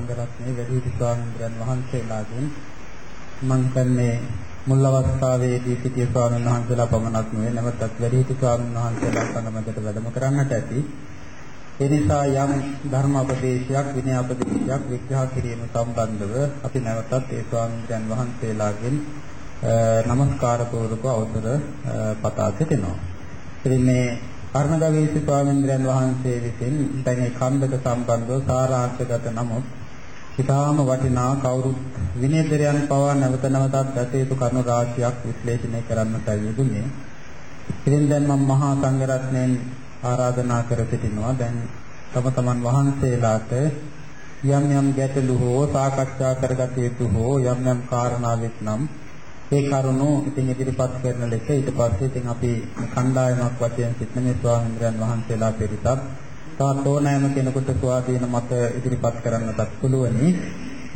සංඝරත්නයේ වැඩිහිටි ස්වාමීන් වහන්සේලාගෙන් මම කන්නේ මුල් අවස්ථාවේදී සිටිය ස්වාමීන් වහන්සේලා පමණක් නෙවෙයි නැවතත් වැඩිහිටි ස්වාමීන් වහන්සේලා සංගමකට වැඩම කරන්නට ඇති. ඒ නිසා යම් ධර්ම උපදේශයක් විනය උපදේශයක් විග්‍රහ කිරීම සම්බන්ධව අපි නැවතත් ඒ ස්වාමීන් වහන්සේලාගෙන් নমස්කාර පූර්වක අවසර පතා සිටිනවා. ඉතින් මේ කර්ණගවීසි ස්වාමීන් වහන්සේ විසින් දැන් මේ කන්දක සම්බන්ධව සාරාංශගත නමුත් ඉතාම වටිනා කවුරුත් විනයදරයන් පවා නැවත නැවතත් ගත යුතු කරුණු රාශියක් විශ්ලේෂණය කරන්නටයි යෙදුනේ. ඉතින් දැන් මම මහා සංඝරත්නයෙන් ආරාධනා කර සිටිනවා දැන් තම තමන් වහන්සේලාට යම් යම් ගැටලු හෝ සාකච්ඡා කරගත යුතු හෝ යම් යම් කාරණාවක් නම් ඒ කරුණු ඉතින් ඉදිරිපත් කරන ලෙස ඊට පස්සේ ඉතින් අපි කණ්ඩායමක් වශයෙන් සිටින මේ ස්වාමීන් වහන්සේලා පිරිසක් තවත් ඕනෑම කෙනෙකුට ස්වාධීන මත ඉදිරිපත් කරන්නටත් පුළුවනි.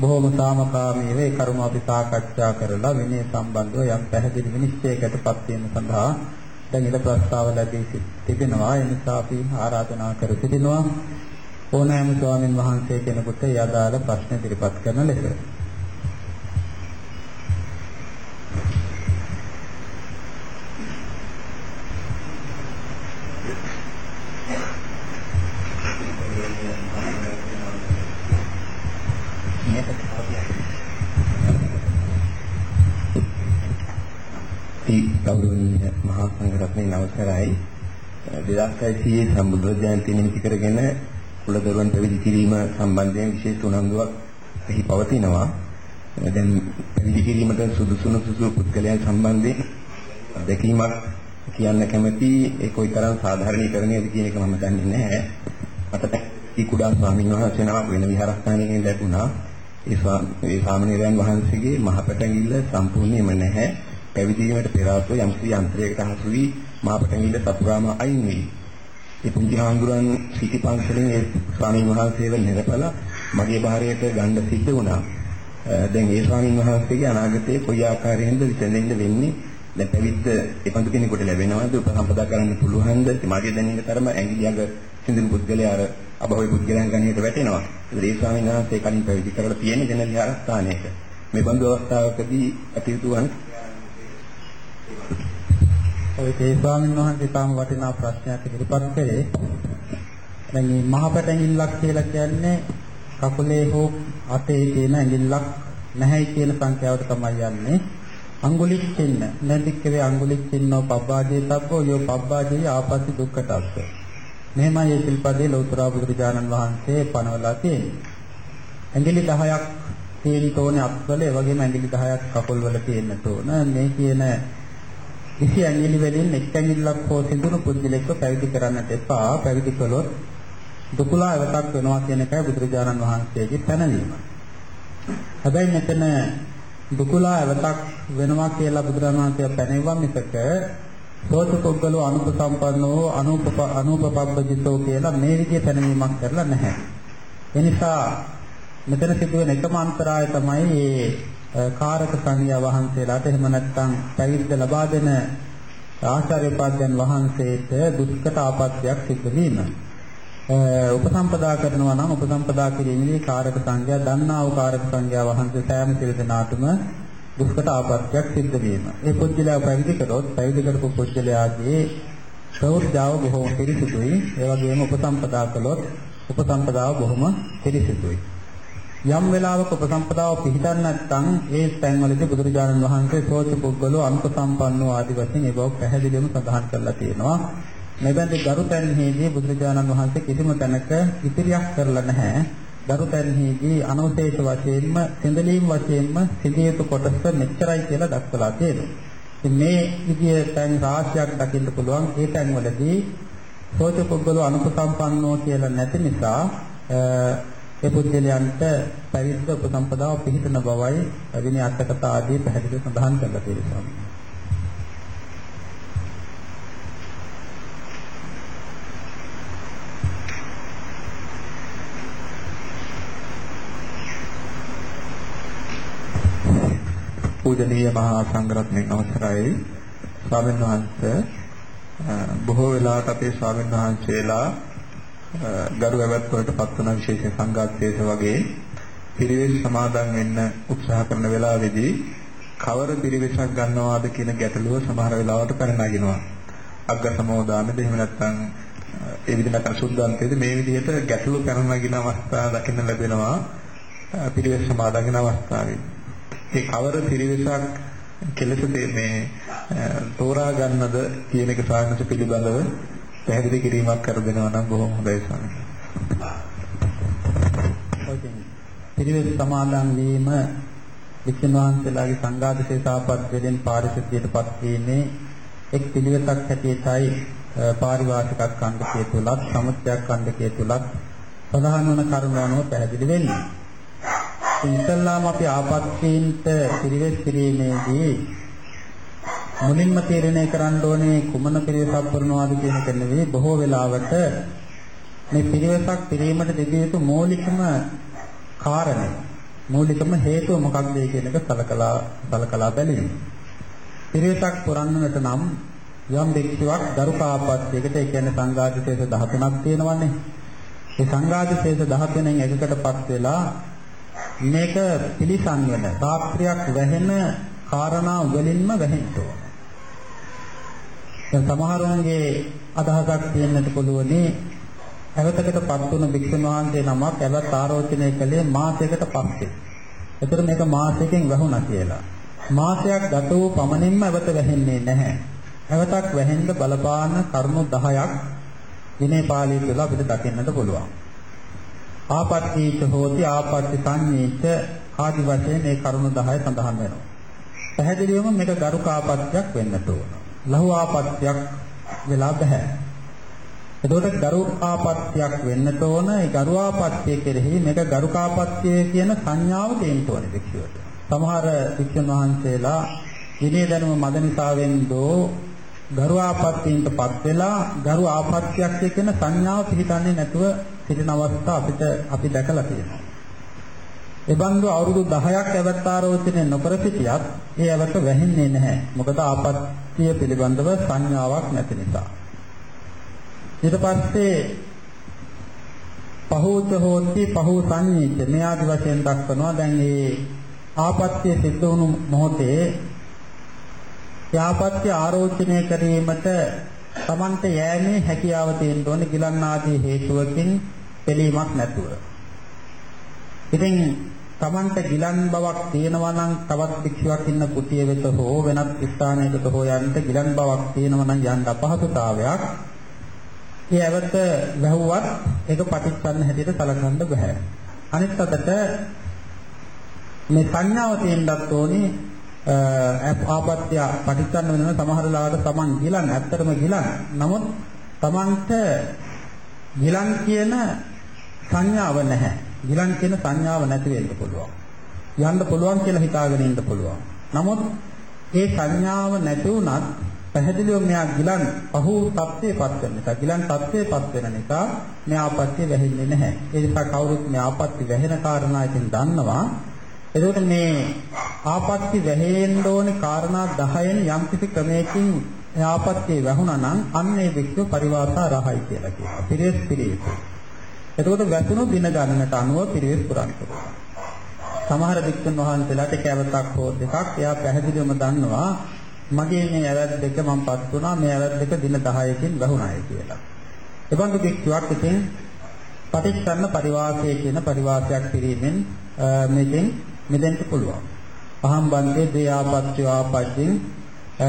බොහෝම සාමකාමීව ඒ කරුණු අපි සාකච්ඡා කරලා විනය සම්බන්ධව යම් පැහැදිලි විනිශ්චයකටපත් වීම සඳහා දැන් ඉද ප්‍රස්තාව ලැබී තිබෙනවා. ඒ නිසා අපි ආරාධනා කර සිටිනවා ඕනෑම ස්වාමින් වහන්සේ කෙනෙකුට ඒ අදාළ ප්‍රශ්න ඉදිරිපත් කරන ලෙස. 2600 සම්බුද්ධ ජයන්ති නිමිති කරගෙන කුලදරුවන් පැවිදි කිරීම සම්බන්ධයෙන් විශේෂ උනන්දුවක් එහි පවතිනවා. දැන් පැවිදි කිරීමට සුදුසු සුදුසු පුද්ගලයන් සම්බන්ධයෙන් දැකීමක් කියන්න කැමැති ඒ කොයිතරම් සාධාරණීකරණයද කියන එක මම දන්නේ නැහැ. මට ඒ කුඩා ස්වාමීන් වහන්සේ නමක් වෙන විහාරස්ථානයකින් ලැබුණා. ඒ ස්වාමීන් වහන්සේගේ මහපටැඟිල්ල සම්පූර්ණයෙන්ම නැහැ. පැවිදි වීමට පෙර ආසෝ යම්කිසි යන්ත්‍රයකට හසු වී මාපටැඟිල්ල සපුරාම අයින් වෙයි. ඒ පුංචි හාමුදුරන් සිටි පන්සලෙන් ඒ ස්වාමීන් වහන්සේව නිරපලා මගේ භාරයට ගන්න සිද්ධ වුණා. දැන් ඒ ස්වාමීන් වහන්සේගේ අනාගතයේ කොයි ආකාරයෙන්ද විසඳෙන්න වෙන්නේ? දැන් පැවිද්ද එපන්දු කෙනෙකුට ලැබෙනවද? උපසම්පදා කරන්න පුළුවන්ද? මගේ දැනෙන තරම ඇඟිලි අග සිඳුණු පුද්ගලයා අර අභවයි පුද්ගලයන් ගණයට වැටෙනවා. ඒ ස්වාමීන් වහන්සේ කලින් පැවිදි කරලා තියෙන දෙන විහාරස්ථානයක. මේ බඳු අවස්ථාවකදී අතිවිතු වන ඔය තේ ස්වාමීන් වහන්සේ තාම වටිනා ප්‍රශ්නයක් ඉදිරිපත් කළේ. දැන් මේ මහපැටැඟිල්ලක් කියලා කියන්නේ කකුලේ හෝ අතේ තියෙන ඇඟිල්ලක් නැහැයි කියන සංඛ්‍යාවට තමයි යන්නේ. අඟුලික් චින්න නැදික්කවේ අඟුලික් චින්නෝ පබ්බාජේ තබ්බෝ යෝ පබ්බාජේ ආපස්සි දුක්ඛටස්ස. මෙහෙමයි මේ සිල්පදේ ලෞතර බුදුරජාණන් වහන්සේ පනවලා තියෙන්නේ. ඇඟිලි 10ක් තියෙන තෝනේ අත්වල ඒ වගේම ඇඟිලි 10ක් කකුල් වල තියෙන තෝන මේ කියන කිසි ඇඟිලි වලින් එක් ඇඟිල්ලක් හෝ සිදුණු පුද්ගලෙක්ව පැවිදි කරන්නට එපා. පැවිදි කළොත් දුකලා අවතක් වෙනවා කියන එකයි බුදුරජාණන් වහන්සේගේ පැනවීම. හැබැයි මෙතන දුකලා අවතක් වෙනවා කියලා බුදුරජාණන් වහන්සේ පැනෙවුවා මිසක සෝතකොග්ගලෝ අනුපසම්පන්නෝ අනුපප අනුපපබ්බජිතෝ කියලා මේ විදිහේ පැනවීමක් කරලා නැහැ. එනිසා මෙතන සිදුවෙන එකම අන්තරාය තමයි මේ කාරක සංඝයා වහන්සේලාට එහෙම නැත්නම් පැවිද්ද ලබා දෙන ආචාර්ය උපාධ්‍යයන් වහන්සේට දුෂ්කර ආපත්‍යක් සිද්ධ වීම. උපසම්පදා කරනවා නම් උපසම්පදා කිරීමේදී කාරක සංඝයා දන්නා වූ කාරක සංඝයා වහන්සේ සෑම සිල් දෙනාටම දුෂ්කර ආපත්‍යක් සිද්ධ වීම. ඒ පුජ්‍යලයා පැවිදි කරොත් පැවිදි කරපු පුජ්‍යලයාගේ ශ්‍රෞර්ජාව බොහෝම පිරිසිදුයි. ඒ වගේම උපසම්පදා කළොත් උපසම්පදාව බොහොම පිරිසිදුයි. යම් වෙලාවක උපසම්පදාව පිළිදන් නැත්නම් ඒ තැන්වලදී බුදුරජාණන් වහන්සේ සෝච පුද්ගලෝ අනුක සම්පන්නෝ ආදි වශයෙන් ඒ බව පැහැදිලිවම සඳහන් කරලා තියෙනවා. මෙබඳු ගරුතැන්හිදී බුදුරජාණන් වහන්සේ කිසිම තැනක ඉතිරියක් කරලා නැහැ. ගරුතැන්හිදී අනවශේෂ වශයෙන්ම සිඳලීම් වශයෙන්ම සිඳියුතු කොටස මෙච්චරයි කියලා දක්වලා තියෙනවා. ඉතින් මේ විදිය තැන් රාශියක් දකින්න පුළුවන්. ඒ තැන්වලදී සෝච පුද්ගලෝ අනුක සම්පන්නෝ කියලා නැති නිසා ඒ පුද්ගලයන්ට පැවිද්ද උපසම්පදාව පිළිපදින බවයි විනය අටකතා ආදී පැහැදිලිව සඳහන් කරලා තියෙනවා. පූජනීය මහා සංඝරත්නයේ අවසරයි ස්වාමීන් වහන්සේ බොහෝ වෙලාවට අපේ ස්වාමීන් වහන්සේලා ගරු ඇවත් වලට පත් වන විශේෂ සංඝාතේස වගේ පිරිවෙස් සමාදන් වෙන්න උත්සාහ කරන වෙලාවේදී කවර පිරිවෙසක් ගන්නවාද කියන ගැටලුව සමහර වෙලාවට පැන නගිනවා. අග්ග සමෝදානෙද එහෙම නැත්නම් ඒ විදිහට නැත්නම් සුද්ධාන්තයේද මේ විදිහට ගැටලු පැන නගින අවස්ථා දකින්න ලැබෙනවා පිරිවෙස් සමාදන් වෙන අවස්ථාවේ. ඒ කවර පිරිවෙසක් කෙලෙස මේ තෝරා ගන්නද කියන එක සාහනස පිළිබඳව පැහැදිලි කිරීමක් කර දෙනවා නම් බොහොම හොඳයි ස්වාමීනි. පිරිවෙස් සමාදන් වීම වික්ෂුන් වහන්සේලාගේ සංඝාදසේ සාපත්වයෙන් පාරිශුද්ධියටපත් වීමේ එක් පිළිවෙතක් හැටියටයි පාරිවාසික ඛණ්ඩකයේ තුලත් සමුච්චයක් ඛණ්ඩකයේ තුලත් සඳහන් වන කරුණ අනුව පැහැදිලි වෙන්නේ. ඉතින්ලාම අපි ආපත්‍යීන්ට පිළිවෙත් කිරීමේදී මුලින්ම තීරණය කරන්න ඕනේ කුමන පිළිවෙතක් කරනවාද කියන එක නෙවෙයි බොහෝ වෙලාවට මේ පිළිවෙතක් කිරීමට දෙවිය යුතු මූලිකම කාරණය මූලිකම හේතුව මොකක්ද කියන එක සලකලා සලකලා බැලීම. පිරිසක් පුරන්නට නම් යම් දෙක්ෂාවක් දරුකාපත්යකට ඒ කියන්නේ සංඝාදිශේෂ 13ක් තියෙනවනේ. ඒ සංඝාදිශේෂ 13න් එකකටපත් වෙලා මේක පිළිසන් වෙන තාත්‍ත්‍රයක් වැහෙන කාරණා වලින්ම වැහෙන්න ඕන. දැන් සමහරුන්ගේ අදහසක් තියෙන්නට පුළුවනි ඇවතකටපත් වුණු භික්ෂුන් වහන්සේ නමක් ඇවත් ආරෝචනය කළේ මාසයකට පස්සේ. ඒතර මේක මාසයකින් වැහුණා කියලා. මාසයක් ගත වූ පමණින්ම ඇවත වැහෙන්නේ නැහැ. ඇවතක් වැහෙන්න බලපාන කරුණු 10ක් විනය පාළිය තුළ අපිට දකින්නට පුළුවන්. ආපත්තීච හෝති ආපත්ති සංඤීච ආදි වශයෙන් මේ කරුණු 10 සඳහන් වෙනවා. පැහැදිලිවම මේක ගරුකාපත්‍යක් වෙන්නට ඕන. ලහු ආපත්‍යක් වෙලා බෑ. එතකොට ගරු ආපත්‍යක් වෙන්නට ඕන. ඒ ගරු ආපත්‍ය කෙරෙහි මේක ගරුකාපත්‍ය කියන සංඥාව දෙන්න ඕනේ වික්ෂුවට. සමහර වික්ෂුන් වහන්සේලා විනය දැනුම මද නිසාවෙන් දෝ ගරු ආපත්‍යයන්ටපත් වෙලා ගරු ආපත්‍යක් කියන සංඥාව පිළිගන්නේ නැතුව සිටින අවස්ථා අපිට අපි දැකලා තියෙනවා. එබඳු අවුරුදු 10ක් අවතාරෝචනය නොකර සිටියත් ඒ අවත වැහින්නේ නැහැ. මොකද ආපත්‍ය පිළිබඳව සංඥාවක් නැති නිසා. ඊට පස්සේ පහෝච හෝති පහෝ සංඤීත මේ ආදි වශයෙන් දක්වනවා දැන් මේ ආපත්‍ය සිද්ධ වුණු මොහොතේ ආපත්‍ය ආරෝචනය කිරීමට Tamante යෑමේ හැකියාව තියෙන්න ඕනේ ගිලන් ආදී හේතුවකින් පිළීමක් නැතුව. ඉතින් Tamante ගිලන් බවක් තියෙනවා නම් තවත් භික්ෂුවක් ඉන්න කුටිය වෙත හෝ වෙනත් ස්ථානයකට හෝ යන්න ගිලන් බවක් තියෙනවා නම් යන්න අපහසුතාවයක් ඒ ඇවත වැහුවත් ඒක පටිච්චන්න හැටියට සලකන්න බෑ. අනිත් අතට මේ සංඥාව තියෙන්නත් ඕනේ ආපත්‍ය පටිච්චන්න වෙන සමහර ලාවට Taman ගිලන් ඇත්තටම ගිලන්. නමුත් Tamanට ගිලන් කියන සංඥාව නැහැ. ගිලන් කියන සංඥාව නැති වෙන්න පුළුවන්. යන්න පුළුවන් කියලා හිතාගෙන ඉන්න පුළුවන්. නමුත් ඒ සංඥාව නැති වුණත් පැහැදිලිව මෙයා ගිලන් පහු තත්ත්වයටපත් වෙන නිසා ගිලන් තත්ත්වයටපත් වෙන නිසා මේ ආපත්‍ය වැහෙන්නේ නැහැ. ඒ නිසා කවුරුත් මේ ආපත්‍ය වැහෙන කාරණා ඉතින් දන්නවා. එතකොට මේ ආපත්‍ය වැහෙන්න ඕනේ කාරණා 10න් යම්කිසි ක්‍රමයකින් ආපත්‍ය වැහුණා නම් අන්න ඒ වික්ෂ පරිවාසා රහයි කියලා කියනවා. පිරිස් පිරිස්. එතකොට වැතුණු දින ගණනට අනුව පිරිස් පුරන්න සමහර වික්ෂුන් වහන්සේලාට කැවතක් හෝ දෙකක් එයා පැහැදිලිවම දන්නවා මගේ මේ ඇවැත් දෙක මමපත් වුණා මේ ඇවැත් දෙක දින 10කින් වැහුණායි කියලා. එබඳු කික්කක් ඉතින් පටිච්චසන්න පරිවාසය කියන පරිවාසයක් පිරීමෙන් මේකෙන් මෙදෙන්න පුළුවන්. පහම් බන්දේ දේ ආපත්‍ය ආපජ්ජින්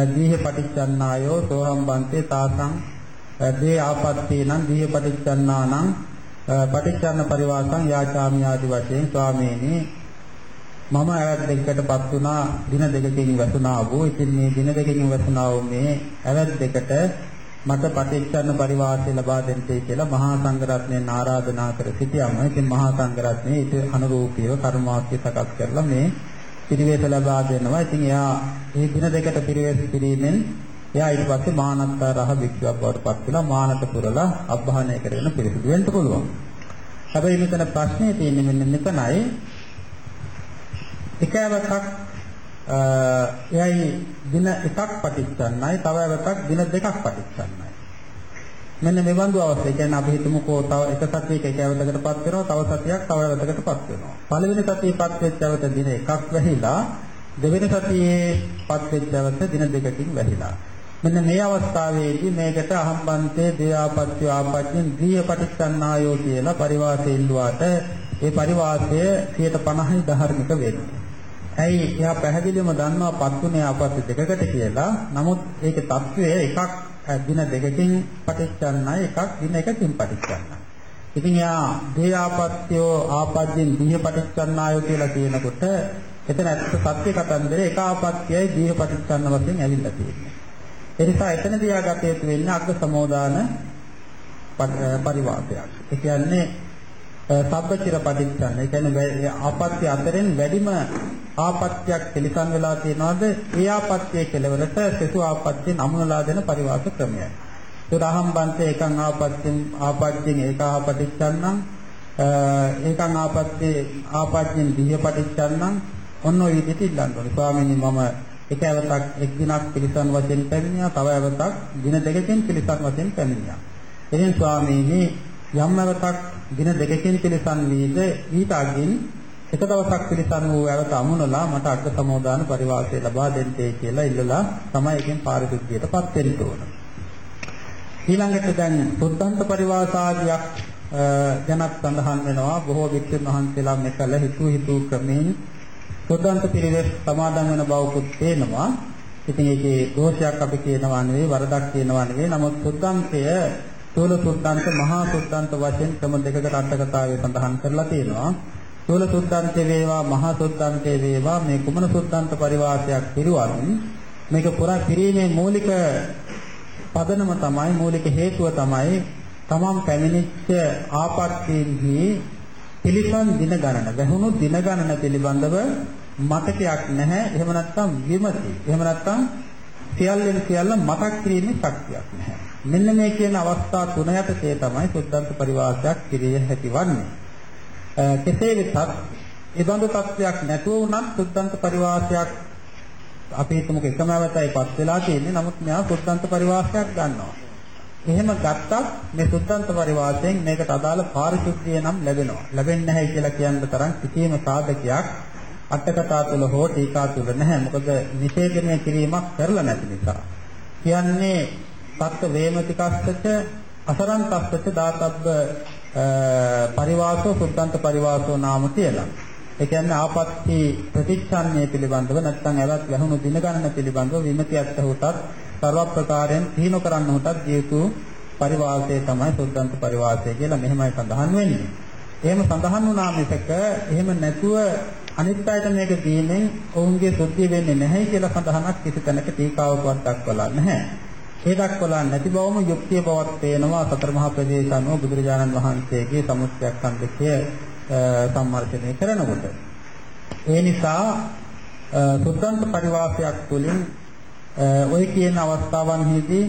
දීහ පටිච්චන්නායෝ සෝහම් බන්තේ තාසං දේ ආපත්තේනම් දීහ පටිච්චන්නානම් පටිච්චන්න පරිවාසං යාචාමි ආදි වශයෙන් ස්වාමීනි මම ඇවැත් දෙකකටපත් වුණා දින දෙකකින් වැසුණා වූ ඉතින් මේ දින දෙකකින් වැසුණා වූ මේ ඇවැත් දෙකට මට පටිච්චන්න පරිවාසය ලබා දෙන්නයි කියලා මහා සංඝරත්නයෙන් ආරාධනා කර සිටියම ඉතින් මහා සංඝරත්නයේ ඊට අනුරූපීව කර්මාක්‍ය සකස් කරලා මේ පිරිවේස ලබා දෙනවා. ඉතින් එයා මේ දින දෙකට පිරිවේස පිරීමෙන් එයා ඊට පස්සේ මානත්තරහ භික්ෂුවක් බවට පත් වෙලා මානත පුරලා අභානය කරගෙන පිරිසිදු වෙන්න පුළුවන්. හැබැයි මෙතන ප්‍රශ්නේ තියෙන්නේ මෙන්න මෙතනයි එක අවතක් එයයි දින එකක් පටිච්චන්නයි තව අවතක් දින දෙකක් පටිච්චන්නයි මෙන්න මේ බඳු අවස්ථා. ඒ කියන්නේ අපි හිතමුකෝ තව එක සතියක එක අවතකටපත් වෙනවා, තව සතියක් තව අවතකටපත් වෙනවා. පළවෙනි සතියේපත් වෙච්ච අවත දින එකක් වැහිලා දෙවෙනි සතියේපත් වෙච්ච අවත දින දෙකකින් වැහිලා. මෙන්න මේ අවස්ථාවේදී මේකට අහම්බන්තේ දේයාපත්‍ය ආපත්‍යෙන් ග්‍රීය පටිච්චන්නායෝ කියලා පරිවාසය ඉල්ලුවාට ඒ පරිවාසය 150යි ධාර්මික වෙන්නේ. ඇයි එයා පැහැදිලිවම දන්නවා පත්ුනේ ආපත්‍ය දෙකකට කියලා. නමුත් ඒකේ తත්වය එකක් දින දෙකකින් පටිච්චන්නයි එකක් දින එකකින් පටිච්චන්නයි. ඉතින් යා දේයාපත්‍යෝ ආපත්‍යෙන් දීහ පටිච්චන්නායෝ කියලා කියනකොට එතන ඇත්ත සත්‍ය කතන්දරේ එක ආපත්‍යයි දීහ පටිච්චන්න වශයෙන් ඇවිල්ලා තියෙන්නේ. ඒ නිසා එතනදී ආගත යුතු වෙන්නේ අග්ග සමෝදාන පරිවාසයක්. ඒ කියන්නේ සබ්බචිර පටිච්චන්න. ඒ කියන්නේ ආපත්‍ය අතරින් වැඩිම ආපත්‍යක් පිළිසන් වෙලා තියනවාද? ඒ ආපත්‍යයේ කෙලවරට සසු ආපත්‍යෙන් අමුණලා දෙන පරිවාස ක්‍රමයයි. උදාහම් බන්තේ එකං ආපත්‍යෙන් ආපත්‍යෙන් ඒකාපටිච්චන්නම් ඒකං ආපත්තේ ආපත්‍යෙන් දිහ්‍ය පටිච්චන්නම් ඔන්න ඔය විදිහට ඉල්ලන්න ඕනේ. ස්වාමීනි මම එක අවතක් එක් දිනක් පිළිසන් වශයෙන් පැමිණියා තව අවතක් දින දෙකකින් පිළිසන් වශයෙන් පැමිණියා. එදින ස්වාමීනි යම් අවතක් දින දෙකකින් පිළිසන් වීද? ඊට අගින් එක දවසක් පිළිසන් වූ අවත අමුණලා මට අග්ග සමෝදාන පරිවාසය ලබා දෙන්නේ කියලා ඉල්ලලා තමයි එකෙන් පාරිශුද්ධියටපත් වෙන්න ඕන. ඊළඟට දැන් සුද්ධන්ත පරිවාසාදියක් ගැනත් සඳහන් වෙනවා. බොහෝ වික්ෂුන් වහන්සේලා මෙකල හිතු හිතු ක්‍රමෙන් සුද්ධාන්ත පිළිවෙත් සමාදන් වෙන බවකුත් පේනවා. ඉතින් ඒකේ දෝෂයක් අපි කියනවා නෙවෙයි වරදක් කියනවා නෙවෙයි. නමුත් සුද්ධාන්තය සූල සුද්ධාන්ත මහා සුද්ධාන්ත වශයෙන් ක්‍රම දෙකකට අටකතාවේ සඳහන් කරලා තියෙනවා. සූල සුද්ධාන්තේ වේවා මහා සුද්ධාන්තේ වේවා මේ කුමන සුද්ධාන්ත පරිවාසයක් පිරුවන් මේක පුරා පිරීමේ මූලික පදනම තමයි මූලික හේතුව තමයි තමන් පැමිණිච්ච ආපත්‍යයෙහි පිළිසන් දින ගණන. වැහුණු දින ගණන පිළිබඳව මතකයක් නැහැ. එහෙම නැත්නම් විමසි. එහෙම නැත්නම් සියල්ලෙන් සියල්ල මතක් කිරීමේ ශක්තියක් නැහැ. මෙන්න මේ කියන අවස්ථා තුන යටතේ තමයි සුද්ධන්ත පරිවාසයක් කිරිය හැකිවන්නේ කෙසේ වෙතත් ඒ බඳු තත්වයක් නැතුව වුණත් සුද්ධන්ත පරිවාසයක් අපි හිතමුකෝ එකම අවතයිපත් වෙලා තියෙන්නේ. නමුත් මෙයා සුද්ධන්ත පරිවාසයක් ගන්නවා. එහෙම ගත්තත් මේ සුද්ධන්ත පරිවාසයෙන් මේකට අදාළ පාරිශුද්ධිය නම් ලැබෙනවා. ලැබෙන්නේ නැහැ කියලා කියන්න තරම් කිසිම සාධකයක් අටකතා තුල හෝ ටීකා තුල නැහැ. මොකද නිෂේධනය කිරීමක් කරලා නැති නිසා. කියන්නේ සත්ත්ව වේමතිකස්සච අසරන්තස්සච දාතබ්බ පරිවාසෝ සුද්ධන්ත පරිවාසෝ නාම කියලා. ඒ කියන්නේ ආපත්‍ති ප්‍රතිච්ඡාන්‍ය පිළිබඳව නැත්නම් ඇවත් වැහුණු දින ගණන පිළිබඳව විමතියත් හොටත් ਸਰව ප්‍රකාරයෙන් තීන කරන්න උටත් ජීතු පරිවාසය තමයි සුද්ධන්ත පරිවාසය කියලා මෙහෙමයි සඳහන් වෙන්නේ. එහෙම සඳහන් වුණා මිසක එහෙම නැතුව අනිත් අයට මේක දීමෙන් ඔවුන්ගේ සුද්ධිය වෙන්නේ නැහැ කියලා සඳහනක් කිසි තැනක ටීකාවකවත් දක්වලා නැහැ. ඒ දක්වලා නැති බවම යුක්තිය බවත් පේනවා සතර මහා ප්‍රදේශ අනුව බුදුරජාණන් වහන්සේගේ සමුච්චයක් සම්දෙකය සම්මර්ෂණය කරනකොට. ඒ නිසා සුද්ධන්ත පරිවාසයක් තුළින් ඔය කියන අවස්ථාවන්හිදී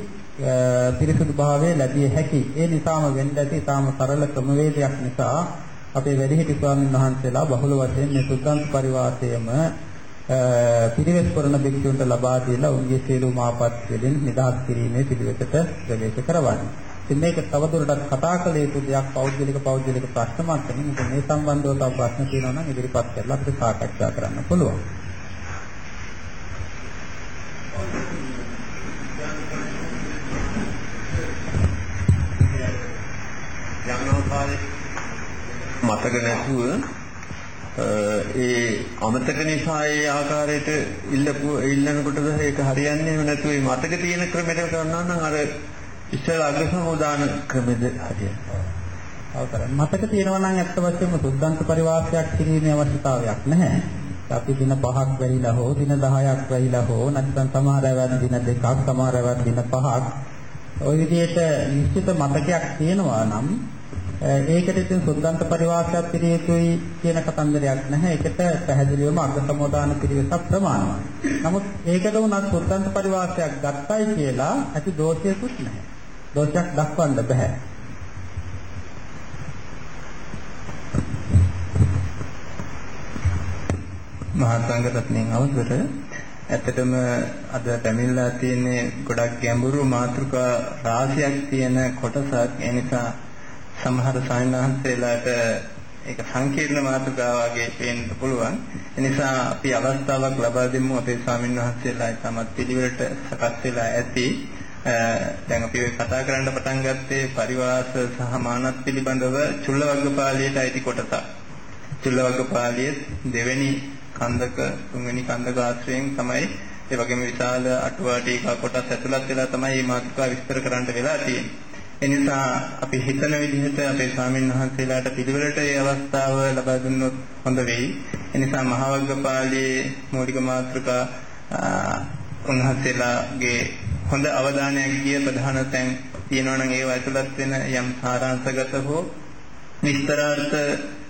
පිරිසුදු භාවය ලැබිය හැකි. ඒ නිසාම වෙන්න ඇති තාම සරල ක්‍රමවේදයක් නිසා අපේ වැඩිහිටි ස්වාමීන් වහන්සේලා බහුල වශයෙන් මේ සුද්ධාන්ත පරිවාසයම පිරිවෙස් කරන බික්ෂුන්ට ලබා දීලා උන්ගේ සියලුම ආපත් වලින් නිදහස් කිරීමේ පිළිවෙතට ප්‍රවේශ කරවන්නේ. ඉතින් මේක තවදුරටත් කතා කළ යුතු දෙයක් පෞද්ගලික පෞද්ගලික ප්‍රශ්න මාත්‍රමින් මේ සම්බන්ධව තව ප්‍රශ්න තියෙනවා නම් ඉදිරිපත් කරලා අපිට සාකච්ඡා කරන්න පුළුවන්. මතක නැතුව ඒ අමතක නිසා ඒ ආකාරයට ඉල්ලපු ඉල්ලනකොටද ඒක හරියන්නේ නැතුව මේ මතක තියෙන ක්‍රමයට කරනවා නම් අර ඉස්සර අග්‍ර සමුදාන ක්‍රමෙද හරියන්නේ. අවතරයි. මතක තියෙනවා නම් ඇත්ත වශයෙන්ම සුද්ධාන්ත පරිවාසයක් කිරීමේ අවශ්‍යතාවයක් නැහැ. අපි දින 5ක් වැහිලා හෝ දින 10ක් වැහිලා හෝ නැත්නම් සමහර වෙලාවට දින 2ක් සමහර වෙලාවට දින 5ක් ওই විදිහට නිශ්චිත මතකයක් තියෙනවා නම් ඒකට ඉතින් සුද්ධාන්ත පරිවාසයක් පිළිය යුතුයි කියන කතන්දරයක් නැහැ. ඒකට පැහැදිලිවම අග්ග සමෝදාන පිළිවෙසක් ප්‍රමාණවත්. නමුත් ඒකට උනත් සුද්ධාන්ත පරිවාසයක් ගත්තයි කියලා ඇති දෝෂයකුත් නැහැ. දෝෂයක් දක්වන්න බෑ. මහා සංඝරත්නයන් අවසර ඇත්තටම අද පැමිණලා තියෙන්නේ ගොඩක් ගැඹුරු මාතෘකා රාශියක් තියෙන කොටසක්. ඒ නිසා සමහර සායනහන්සේලාට ඒක සංකීර්ණ මාතෘකාවක් වගේ පේන්න පුළුවන්. ඒ නිසා අපි අවස්ථාවක් ලබා දෙමු අපේ ස්වාමීන් වහන්සේලා තමත් පිළිවෙලට සකස් වෙලා ඇති. දැන් අපි කතා කරන්න පටන් ගත්තේ පරිවාස සහ මානත් පිළිබඳව චුල්ලවග්ගපාලියට අයිති කොටසක්. චුල්ලවග්ගපාලියේ දෙවෙනි කන්දක තුන්වෙනි කන්දක ආශ්‍රයෙන් තමයි ඒ වගේම විශාල අටුවා ටීකා කොටස් ඇතුළත් වෙලා තමයි මේ මාතෘකාව විස්තර කරන්න වෙලා තියෙන්නේ. ඒ නිසා අපි හිතන විදිහට අපේ ස්වාමීන් වහන්සේලාට පිළිවෙලට මේ අවස්ථාව ලබා දුන්නොත් හොඳ වෙයි. ඒ නිසා මහවග්ගපාළියේ මූලික මාතෘකා උන්වහන්සේලාගේ හොඳ අවධානයක් ගිය ප්‍රධාන තැන් තියෙනවා නම් ඒව ඇතුළත් වෙන යම් සාරාංශගත හෝ විස්තරාර්ථ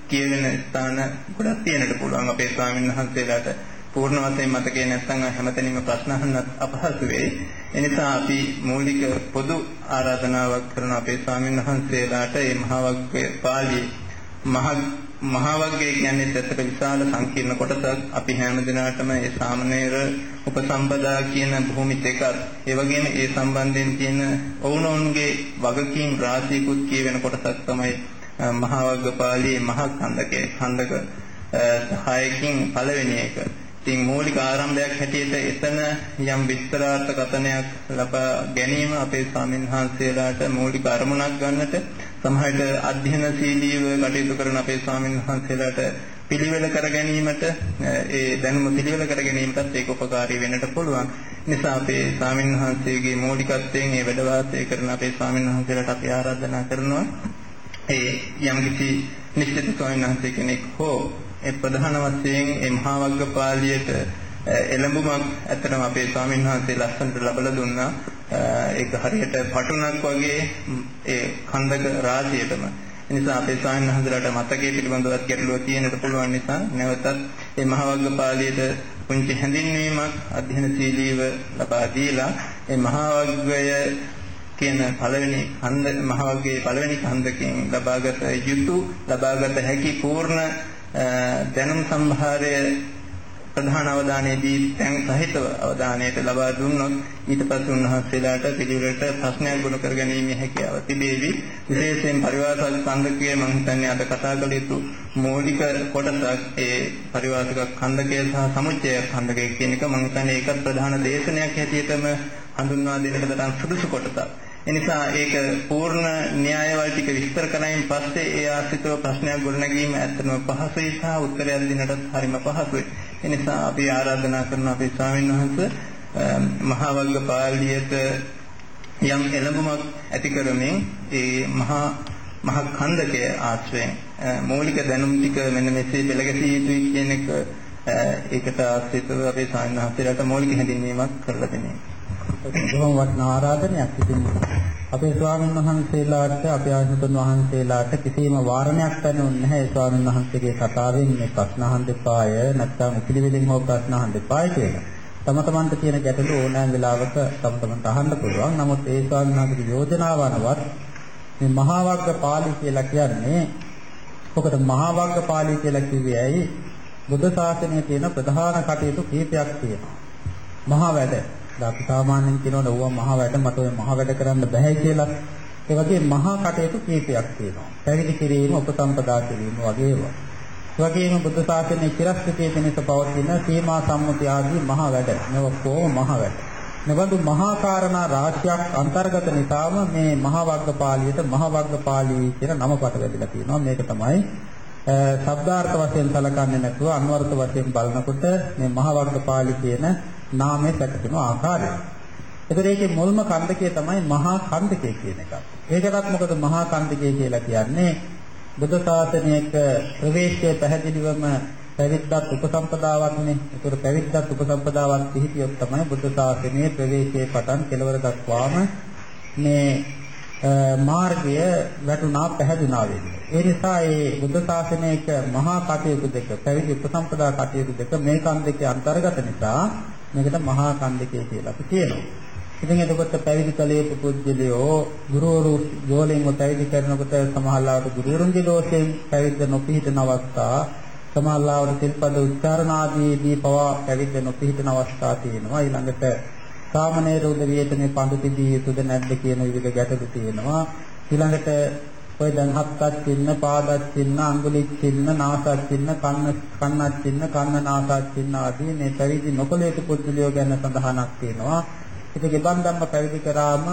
කියවෙන ස්ථාන ගොඩක් තියෙනට පුළුවන් අපේ ස්වාමීන් වහන්සේලාට පූර්ණ වශයෙන් මතකේ නැත්නම් හැමතැනම ප්‍රශ්න අහන්නත් අපහසු වෙයි. ඒ නිසා අපි මූලික පොදු ආරාධනාවක් කරන අපේ ස්වාමීන් වහන්සේලාට මේ මහා වග්ගය පාළි මහා මහා වග්ගය කියන්නේ ඇත්තට විශාල සංකීර්ණ කොටසක්. අපි හැම දිනකටම මේ සාමනීර උපසම්පදා කියන භූමි දෙකක් ඒ වගේම ඒ සම්බන්ධයෙන් තියෙන ඔවුනොවුන්ගේ වගකීම් රාශියකුත් කියවෙන කොටසක් තමයි මහා වග්ගපාළියේ මහා කන්දකේ කන්දක 6කින් පළවෙනි එක. ඉතින් මූලික ආරම්භයක් හැටියට එතන යම් විස්තරාර්ථ කතනයක් ලබා ගැනීම අපේ ස්වාමීන් වහන්සේලාට මූලික අරමුණක් ගන්නට සමහරට අධ්‍යයනශීලීව කටයුතු කරන අපේ ස්වාමීන් වහන්සේලාට පිළිවෙල කර ගැනීමට ඒ දැනුම පිළිවෙල කර ගැනීමටත් ඒක උපකාරී වෙන්නට පුළුවන්. නිසා අපේ ස්වාමීන් වහන්සේගේ මූලිකත්වයෙන් මේ වැඩ වාසය කරන අපේ ස්වාමීන් වහන්සේලාට අපි ආරාධනා කරනවා ඒ යම්කිසි නිශ්චිත ස්වාමීන් වහන්සේ කෙනෙක් හෝ ඒ ප්‍රධාන වශයෙන් ඒ මහා වග්ගපාළියට එළඹුමක් ඇත්තටම අපේ ස්වාමීන් වහන්සේ ලස්සනට ලබලා දුන්නා. ඒක හරියට පටුණක් වගේ ඒ කන්දක රාශියටම. ඒ නිසා අපේ ස්වාමීන් වහන්සේලාට මතකයේ පිළිබඳවත් ගැටලුවක් තියෙන්නට පුළුවන් නිසා නැවතත් මේ මහා වග්ගපාළියට පුංචි හැඳින්වීමක් අධ්‍යයනශීලීව ලබා දීලා ඒ මහා වග්ගය කියන පළවෙනි කන්ද මහා වග්ගයේ පළවෙනි කන්දකින් ලබාගත යුතු ලබාගත හැකි පූර්ණ දැනුම් සම්භාරය ප්‍රධාන අවධානයේදී දැන් සහිතව අවධානයට ලබා දුන්නොත් ඊට පස්සේ උන්වහන්සේලාට පිළිවෙලට ප්‍රශ්නයක් ගොනු කර ගැනීම හැකියාව තිබේවි. විශේෂයෙන් පරිවාසක කන්දකයේ මම හිතන්නේ අද කතා කළ යුතු මූලික කොටසක් ඒ පරිවාසක කන්දකය සහ සමුච්චය කන්දකය කියන එක මම හිතන්නේ ඒකත් ප්‍රධාන දේශනයක් හැටියටම හඳුන්වා දෙන්නට තරම් සුදුසු කොටසක්. එනිසා ඒක පූර්ණ න්‍යායවල ටික විස්තර කරනයින් පස්සේ ඒ ආශ්‍රිතව ප්‍රශ්නයක් ගොඩනැගීම ඇත්තම පහසුයි සහ උත්තරයක් දෙන්නටත් හරිම පහසුයි. එනිසා අපි ආරාධනා කරන අපේ ස්වාමීන් වහන්සේ මහා වග්ගපාලියට යම් එළඹුමක් ඇති කරමින් ඒ මහා මහා ඛණ්ඩකයේ ආශ්‍රයෙන් මූලික දැනුම් ටික මෙන්න මෙසේ පෙළගැසිය යුතුයි කියන එක ඒකට ආශ්‍රිතව අපේ ස්වාමීන් වහන්සේලාට මූලික හැඳින්වීමක් කරලා දෙන්නේ. බොහොම වටිනා ආරාධනයක් ඉතින් අපේ ස්වාමීන් වහන්සේලාට අපේ ආශිර්වාද වහන්සේලාට කිසිම වාරණයක් පැනුනේ නැහැ ඒ ස්වාමීන් වහන්සේගේ කතාවෙන් මේ ප්‍රශ්න අහන්න එපාය නැත්නම් පිළිවෙලින් හෝ ප්‍රශ්න අහන්න එපාය කියලා. තම තමන්ට තියෙන ගැටලු ඕනෑම වෙලාවක තම තමන්ට අහන්න පුළුවන්. නමුත් ඒ ස්වාමීන් වහන්සේගේ යෝජනාව අනුවත් මේ මහා වග්ග පාළි කියලා කියන්නේ ඔකට මහා වග්ග පාළි කියලා කිව්වේ ඇයි? බුද්ධ ශාසනයේ තියෙන ප්‍රධාන කටයුතු කීපයක් තියෙනවා. මහා වැඩ අපි සාමාන්‍යයෙන් කියනවනේ ඕවා මහා වැඩ මට ඔය මහා වැඩ කරන්න බෑ කියලා. ඒ වගේ මහා කටයුතු කීපයක් තියෙනවා. පැවිදි කිරීම, උපසම්පදා කිරීම වගේ ඒවා. ඒ වගේම බුද්ධ ශාසනයේ චිරස්ථිතයේ වෙනස පවතින සීමා සම්මුතිය ආදී මහා වැඩ. මේවා කොහොම මහා වැඩ. මෙබඳු මහා කාරණා රාශියක් අන්තර්ගත නිසාම මේ මහා වග්ගපාලියට මහා වග්ගපාලී කියන නම පට වැදිලා තියෙනවා. මේක තමයි ශබ්දාර්ථ වශයෙන් සැලකන්නේ නැතුව අන්වර්ථ වශයෙන් බලනකොට මේ මහා වග්ගපාලි කියන නාමය සැකසෙන ආකාරය. එතකොට ඒකේ මුල්ම කන්දකය තමයි මහා කන්දකය කියන එක. ඒකටත් මොකද මහා කන්දකය කියලා කියන්නේ බුද්ධ ශාසනයක ප්‍රවේශයේ පැහැදිලිවම පැවිද්දත් උපසම්පදාවක්නේ. ඒතකොට පැවිද්දත් උපසම්පදාවක් පිළිතියොත් තමයි බුද්ධ ශාසනයේ ප්‍රවේශයේ පටන් කෙලවර දක්වාම මේ මාර්ගය වැටුණා පැහැදුනා වෙන්නේ. ඒ නිසා මේ බුද්ධ ශාසනයක මහා කටයුතු දෙක පැවිදි උපසම්පදා කටයුතු දෙක මේ කන්දකේ අන්තර්ගත නිසා මේකට මහා කන්දකය කියලා අපි කියනවා. ඉතින් එතකොට පැවිදි කලේ පුදුජලියෝ ගුරුවරු ගෝලෙන්ව පැවිදි කරනකොට සමහරවිට ගුරුවරුන්ගේ දෝෂයෙන් පැවිද්ද නොපිහිටන අවස්ථා සමාල්ලාවට සිල්පද උච්චාරණ ආදීදී පවා පැවිද්ද නොපිහිටන අවස්ථා තියෙනවා. ඊළඟට සාමනීර උදවියට මේ පඳු තිබිය යුතුද නැද්ද කියන විවිධ ගැටලු තියෙනවා. ඊළඟට ඔය දැන් හත්ක් චින්න, පාදක් චින්න, අඟුලික් චින්න, නාසක් චින්න, කන්න කන්නක් චින්න, කන්න නාසක් චින්න ආදී මේ පැවිදි නොකළ යුතු පුද්ගලයෝ ගැන සඳහනක් තියෙනවා. ඉතින් ගෙබන්දම්ම පැවිදි කරාම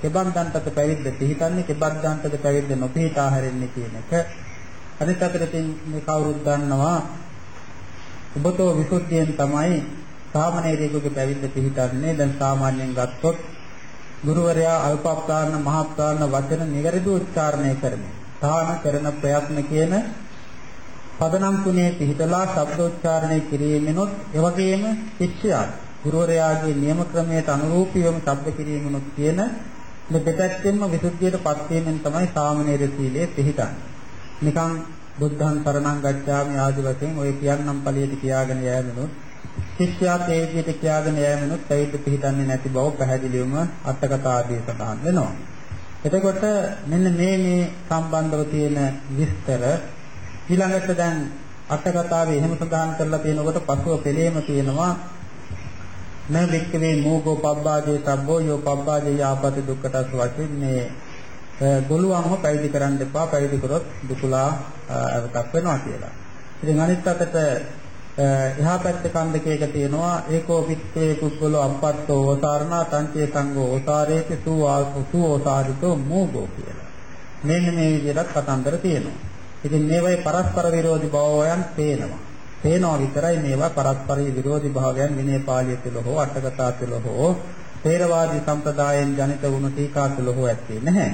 කෙබන්දන්ටද පැවිද්ද පිළිතන්නේ කෙබන්දන්ටද පැවිද්ද නොපිහිටා හැරෙන්නේ කියන එක අනිත් අතට මේ කවුරුත් දන්නවා ඔබතෝ විසුද්ධියෙන් තමයි සාමණේරයෙකුගේ පැවිද්ද පිළිතන්නේ දැන් සාමාන්‍යයෙන් ගත්තොත් ගුරුවරයා අල්පප්‍රාණ මහප්‍රාණ වචන නිවැරදිව උච්චාරණය කරමින් තාන කරන ප්‍රයත්න කියන පදනම් තුනේ පිළිතලා ශබ්දෝච්චාරණය කිරීමෙනොත් එවැගේම ශිෂ්‍යයාට ගුරුවරයාගේ නියම ක්‍රමයට අනුරූපීවම ශබ්ද කිරීමනොත් කියන මේ දෙපැත්තෙන්ම විසුද්ධියටපත් වීමෙන් තමයි සාමනීර සීලය පිළිතන්නේ. නිකන් බුද්ධං සරණං ගච්ඡාමි ආදි වශයෙන් ඔය කියන්නම් ඵලියට කියාගෙන යෑමනොත් ශිෂ්‍යයා ඒ විදිහට කියාගෙන යෑමනොත් පැවිද්ද පිළිතන්නේ නැති බව පැහැදිලිවම අටකතා ආදී සඳහන් වෙනවා. එතකොට මෙන්න මේ මේ සම්බන්ධව තියෙන විස්තර ඊළඟට දැන් අටකතාවේ එහෙම සඳහන් කරලා තියෙනකොට පසුව පෙළේම තියෙනවා න වික්කවේ මෝගෝ පබ්බාජේ තබ්බෝ යෝ පබ්බාජේ යාපති දුක්කටස් වශයෙන් මේ ගොළුවන්ව පැවිදි කරන්න එපා පැවිදි කරොත් දුකලා අවතක් වෙනවා කියලා. ඉතින් අනිත් අතට එහා පැත්තේ කන්දකයක තියෙනවා ඒකෝ විත්තේ කුක්කලෝ අම්පත්තෝ ඕසාරණා තංචේ සංගෝ ඕසාරේති සුවාසු ඕසාරිතෝ මෝගෝ කියලා. මෙන්න මේ විදිහට කතන්දර තියෙනවා. ඉතින් මේවයි පරස්පර විරෝධී භාවයන් පේනවා. පේනවා විතරයි මේවා පරස්පරී විරෝධී භාවයන් විනය පාළිය තුළ හෝ අටකතා තුළ හෝ තේරවාදී සම්ප්‍රදායෙන් ජනිත වුණු ටීකා තුළ හෝ ඇත්තේ නැහැ.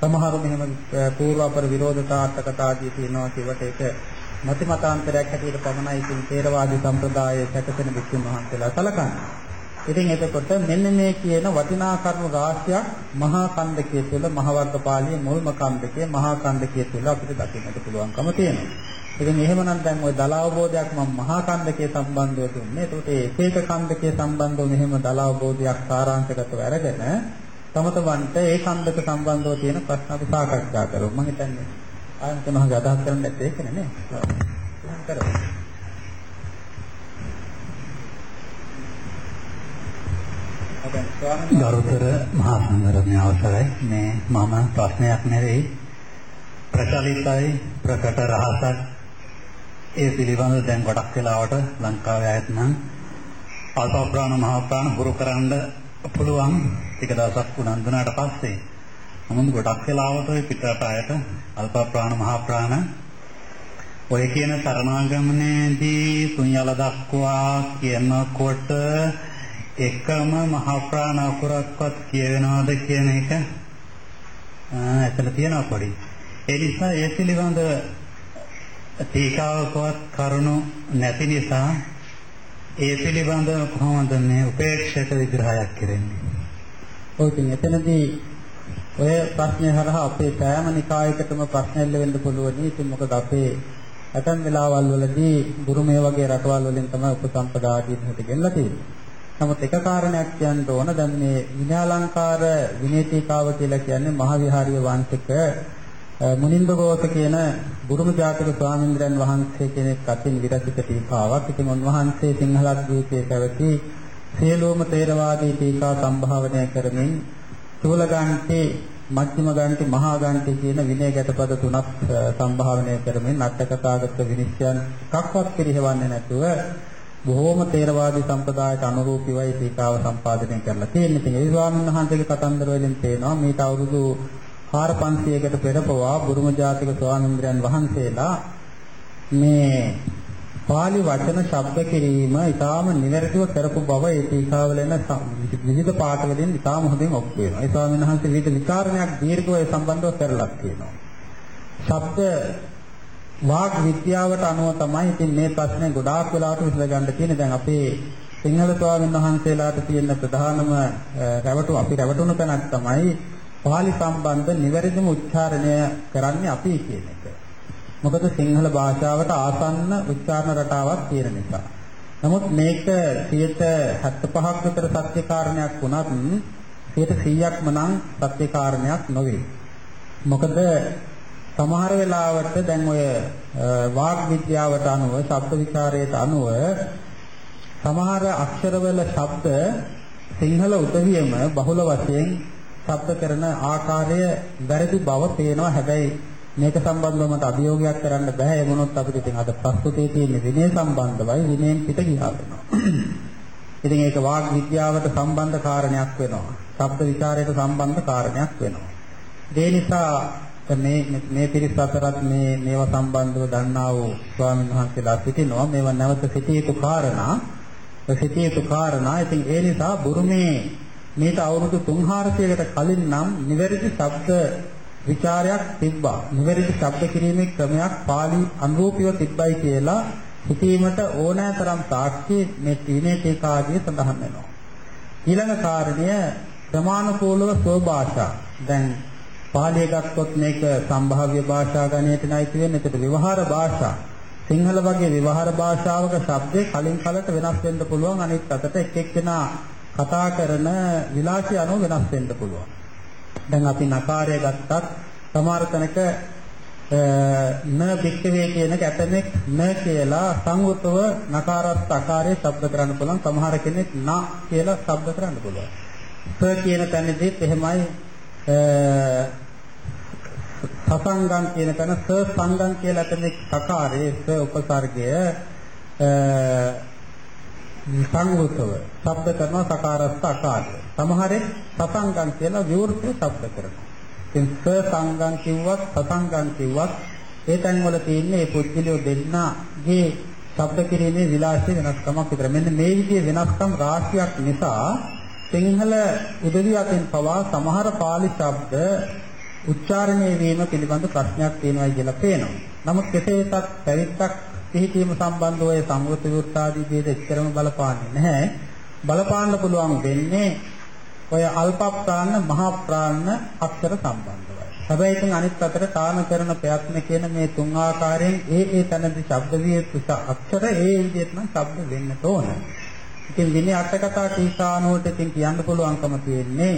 සමහර මෙහෙම පූර්වාපර විරෝධතා අටකතා ආදී තියෙනවා කියවට ඒක මත මතාන්තරයක් හැටියට පමණයි ඉතින් තේරවාදී සම්ප්‍රදායේ සැකසෙන වික්‍රම මහන්සලා සලකන්නේ. ඉතින් එතකොට මෙන්න මේ කියන වටිනා කර්ම රාශියක් මහා කන්දකයේ තුල මහවර්ගපාළියේ මුල්ම කන්දකයේ මහා කන්දකයේ තුල අපිට දකින්නට පුළුවන්කම තියෙනවා. ඉතින් එහෙමනම් දැන් ওই දල අවබෝධයක් මම මහා කන්දකයේ සම්බන්ධව දුන්නේ. ඒකට එක එක කන්දකයේ සම්බන්ධව මෙහෙම දල අවබෝධයක් සාරාංශගතව අරගෙන තමතවන්ට ඒ කන්දක සම්බන්ධව තියෙන ප්‍රශ්න අපි සාකච්ඡා කරමු. මම හිතන්නේ ආයන්ත මහගේ අදහස් කරන්න නැත්තේ ඒක නේ. කරමු. ගරුතර මහා සංඝරත්නය අවසරයි මේ මම ප්‍රශ්නයක් නෙවෙයි ප්‍රචලිතයි ප්‍රකට රහසක් ඒ පිළිබඳව දැන් ගොඩක් වෙලාවට ලංකාවේ අයත් නම් අල්ප ප්‍රාණ මහ ප්‍රාණ හුරු කරන්න පුළුවන් ටික දවසක් උනන්දුනාට පස්සේ නමුත් ගොඩක් වෙලාවට ඔය පිටරට අයට අල්ප ප්‍රාණ මහ ප්‍රාණ ඔය කියන සරණාගමනේදී තුන්යල දක්වා කියනකොට එකම මහ ප්‍රාණ අකුරක්වත් කියවෙනවද කියන එක එතන තියෙනවා පොඩි. ඒ නිසා ඒ පිළිබඳ ටීකාවකවත් කරුණු නැති නිසා ඒ පිළිබඳව කොහොමද මේ උපේක්ෂක විග්‍රහයක් කරන්නේ? ඔය ඉතින් එතනදී ඔය ප්‍රශ්නේ හරහා අපේ සෑම නිකායකටම ප්‍රශ්න එල්ල වෙන්න පුළුවන්. ඉතින් මොකද අපේ ඇතන් වෙලාවල් වලදී බුරුමේ වගේ රටවල් වලින් තමයි උපසම්පදා ආදී හිට ගෙනලා තියෙන්නේ. නමුත් එක කාරණයක් කියන්න ඕන දැන් මේ විනයාලංකාර විනේතිකාව කියලා කියන්නේ මහ විහාරීය වංශික මුනින්ද ගෝත කියන බුරුම ජාතික ස්වාමීන්ද්‍රයන් වහන්සේ කෙනෙක් අතින් විරසිත ටීකාවක්. ඉතින් උන්වහන්සේ සිංහල ද්වීපයේ පැවති සියලුම තේරවාදී ටීකා සම්භාවනය කරමින් චූලගාන්ති, මධ්‍යම ගාන්ති, මහා ගාන්ති කියන විනයගත පද තුනක් සම්භාවනය කරමින් අටකතාගත විනිශ්චයන් එකක්වත් පිළිහෙවන්නේ නැතුව බොහෝම තේරවාදී සම්ප්‍රදායට අනුරූපීවයි ටීකාව සම්පාදනය කරලා තියෙන්නේ. ඉතින් ඒ ස්වාමීන් වහන්සේගේ කතන්දර වලින් පේනවා මේට අවුරුදු 4500කට පෙර පවා බුරුම ජාතික ස්වාමීන්ද්‍රයන් වහන්සේලා මේ පාලි වචන ශබ්ද කිරීම ඊටාම නිවැරදිව කරපු බව ඒ ටීකාවල එන විවිධ පාඨ වලින් ඊටාම හොඳින් ඔප්පු වෙනවා. ඒ ස්වාමීන් වහන්සේ විවිධ විකාරණයක් දීර්ඝව ඒ සම්බන්ධව කරලා තියෙනවා. ශබ්ද වාග් විද්‍යාවට අනුව තමයි ඉතින් මේ ප්‍රශ්නේ ගොඩාක් වෙලාවට විසඳගන්න තියෙන්නේ. දැන් අපේ සිංහල ස්වාමීන් වහන්සේලාට තියෙන ප්‍රධානම රැවටු අපි රැවටුණු තැනක් තමයි පාලි සම්බන්ධ නිවැරදිම උච්චාරණය කරන්නේ අපි කියන එක. මොකද සිංහල භාෂාවට ආසන්න උච්චාරණ රටාවක් තියෙන නිසා. නමුත් මේක 75ක් විතර සත්‍ය කාරණයක් වුණත් 100%ක්ම නම් සත්‍ය කාරණයක් නොවේ. මොකද සමහර වෙලාවට දැන් ඔය වාග් විද්‍යාවට අනුව ශබ්ද විචාරයට අනුව සමහර අක්ෂරවල ශබ්ද සිංහල උදවියම බහුල වශයෙන් ශබ්ද කරන ආකාරය වැරදි බව පේනවා හැබැයි මේක සම්බන්ධව මට අභියෝගයක් කරන්න බෑ ඒ මොනොත් අපිට ඉතින් අද ප්‍රස්තුතයේ තියෙන විනය සම්බන්ධවයි විනයෙන් පිට ගියා වෙනවා. ඉතින් ඒක වාග් විද්‍යාවට සම්බන්ධ කාරණයක් වෙනවා. ශබ්ද විචාරයට සම්බන්ධ කාරණයක් වෙනවා. ඒ නිසා මේ මේ පිරිස අතරත් මේ මේවා සම්බන්ධව දන්නා වූ ස්වාමීන් වහන්සේලා සිටිනවා. මේවා නැවත සිටිය යුතු කාරණා. සිටිය යුතු කාරණා. ඉතින් ඒ නිසා බුරුමේ මේට අවුරුදු 3-4කට කලින් නම් නිවැරදි ශබ්ද ਵਿਚාරයක් තිබ්බා. නිවැරදි ශබ්ද කිරීමේ ක්‍රමයක් පාළි අනුරූපීව තිබ්බයි කියලා හිතීමට ඕනෑතරම් සාක්ෂි මේ තීනේ තේකාගේ සඳහන් වෙනවා. ඊළඟ කාරණය ප්‍රමාණිකෝලව සෝභාෂා. දැන් පාලිය ගත්තොත් මේක සම්භාව්‍ය භාෂා ගණයට නයිති වෙන්නේ. ඒකට විවහාර භාෂා. සිංහල වගේ විවහාර භාෂාවක ශබ්දේ කලින් කලට වෙනස් වෙන්න පුළුවන්. අනිත් අතට එක් එක්කෙනා කතා කරන විලාසය අනුව වෙනස් වෙන්න පුළුවන්. දැන් අපි නකාරය ගත්තත් සමහර තැනක න බික්කවේ කියන කැතමෙක් න කියලා සංවෘතව නකාරත් ආකාරයේ ශබ්ද කරන්න පුළුවන්. සමහර කෙනෙක් න කියලා ශබ්ද කරන්න පුළුවන්. ස කියන තැනදීත් එහෙමයි. සසංගම් කියන තැන ස සංගම් කියලා තැනක ආකාරයේ ස උපසර්ගය සංවෘතව ශබ්ද කරනවා සකාරස්ත ආකාරය සමහරෙක් සසංගම් කියලා විවෘතව ශබ්ද කරනවා ඉතින් ස සංගම් කිව්වත් සසංගම් කිව්වත් ඒ තැන් වල තියෙන්නේ මේ පුද්ගලයෝ දෙන්නාගේ ශබ්ද කිරීමේ විලාසයේ වෙනස්කමක් විතර. මෙන්න මේ විදිහේ වෙනස්කම් රාශියක් නිසා සිංහල උදවිය අතෙන් පවා සමහර පාලි ශබ්ද උච්චාරණය වීම පිළිබඳ ප්‍රශ්නයක් තියෙනවා කියලා පේනවා. නමුත් කෙසේ වෙතත් පැවිද්දක් පිළිපීම සම්බන්ධව ඔය සංවෘත විවෘතාදී ભેද එච්චරම බලපාන්නේ නැහැ. බලපාන්න පුළුවන් වෙන්නේ ඔය අල්ප ප්‍රාණ මහා ප්‍රාණ අක්ෂර සම්බන්ධවයි. හැබැයි ඉතින් අනිත් අතට තාන කරන ප්‍රයත්න කියන මේ තුන් ආකාරයෙන් ඒ ඒ තැනදී ශබ්ද විය අක්ෂර ඒ විදිහට නම් ශබ්ද වෙන්න ඕන. ඉතින් විනය අටකතා ටීකානෝට ඉතින් කියන්න පුළුවන්කම තියෙන්නේ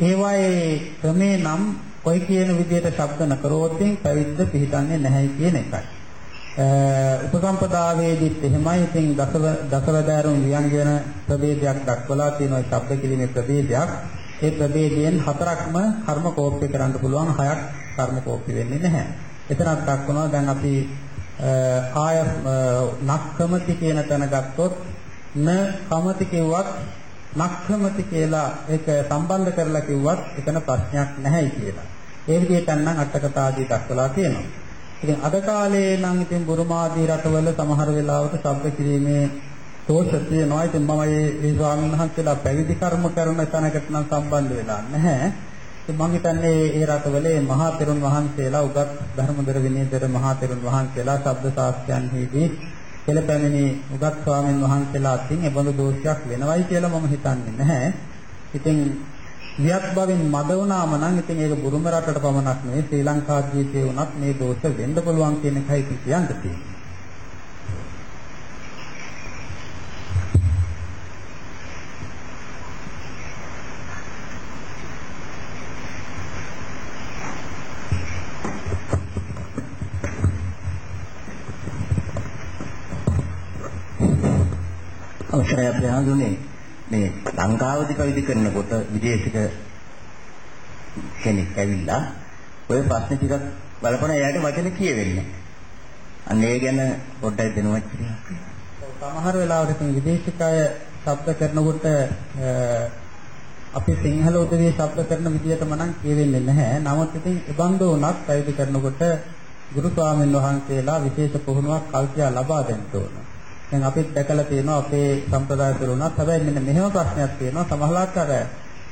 ඒවායේ ක්‍රමේ නම් කොයි කියන විදිහට ශබ්ද නකරෝතින් පැවිද්ද පිළිගන්නේ නැහැ කියන එකයි. උපසම්පදාවේදීත් එහෙමයි. ඉතින් දසව දසවදාරුන් ව්‍යංජන ප්‍රභේදයක් දක්වලා තියෙනවා ශබ්ද කිරීමේ ප්‍රභේදයක්. ඒ ප්‍රභේදයෙන් හතරක්ම කර්ම කෝප්‍ය කරන්න පුළුවන් හයක් කර්ම කෝප්‍ය වෙන්නේ නැහැ. එතනක් දක්වනවා දැන් අපි ආය නක්කමති කියන තැන ගත්තොත් න කමති කිව්වත් නක්කමති කියලා ඒක සම්බන්ධ කරලා කිව්වත් එතන ප්‍රශ්නයක් නැහැයි කියලා. ඒ විදිහට නම් අටකතාදී දක්වලා තියෙනවා. ඉතින් අද කාලේ නම් ඉතින් බුරුමාදී රටවල සමහර වෙලාවට ශබ්ද කිරීමේ දෝෂ තියෙනවා. ඉතින් මම මේ ස්වාමීන් වහන්සේලා පැවිදි කර්ම කරන තැනකට නම් සම්බන්ධ වෙලා නැහැ. ඉතින් මම හිතන්නේ ඒ රටවල මහා තෙරුන් වහන්සේලා උගත් ධර්මදර විනයදර මහා තෙරුන් වහන්සේලා ශබ්ද ශාස්ත්‍රයන්හිදී පෙළපැමිණි උගත් ස්වාමීන් වහන්සේලා අතින් එබඳු දෝෂයක් වෙනවයි කියලා මම හිතන්නේ නැහැ. ඉතින් වියත් බවින් මද වුණාම නම් ඉතින් ඒක බුරුම රටට පමණක් නෙවෙයි ශ්‍රී ලංකා ජීවිතේ වුණත් මේ දෝෂ වෙන්න පුළුවන් කියන එකයි කියන්න තියෙන්නේ. අවසරයි අපේ හඳුනේ මේ ලංකාවදී පැවිදි කරනකොට විදේශික කෙනෙක් ඇවිල්ලා ඔය ප්‍රශ්න ටිකක් බලපන එයාට වචන කියවෙන්නේ. අන්න ඒ ගැන පොඩ්ඩක් දෙනවත් කියලා. සමහර වෙලාවට මේ විදේශික අය ශබ්ද කරනකොට අපි සිංහල උදවිය ශබ්ද කරන විදිහටම නම් කියවෙන්නේ නැහැ. නමුත් ඉතින් ඉබන්දෝ උනත් පැවිදි කරනකොට ගුරු ස්වාමීන් වහන්සේලා විශේෂ පුහුණුවක් කල්පියා ලබා දෙන්න ඕන. දැන් අපිත් දැකලා තියෙනවා අපේ සම්ප්‍රදාය තුළ උනත් හැබැයි මෙන්න මෙහෙම ප්‍රශ්නයක් තියෙනවා සමහරවිට අර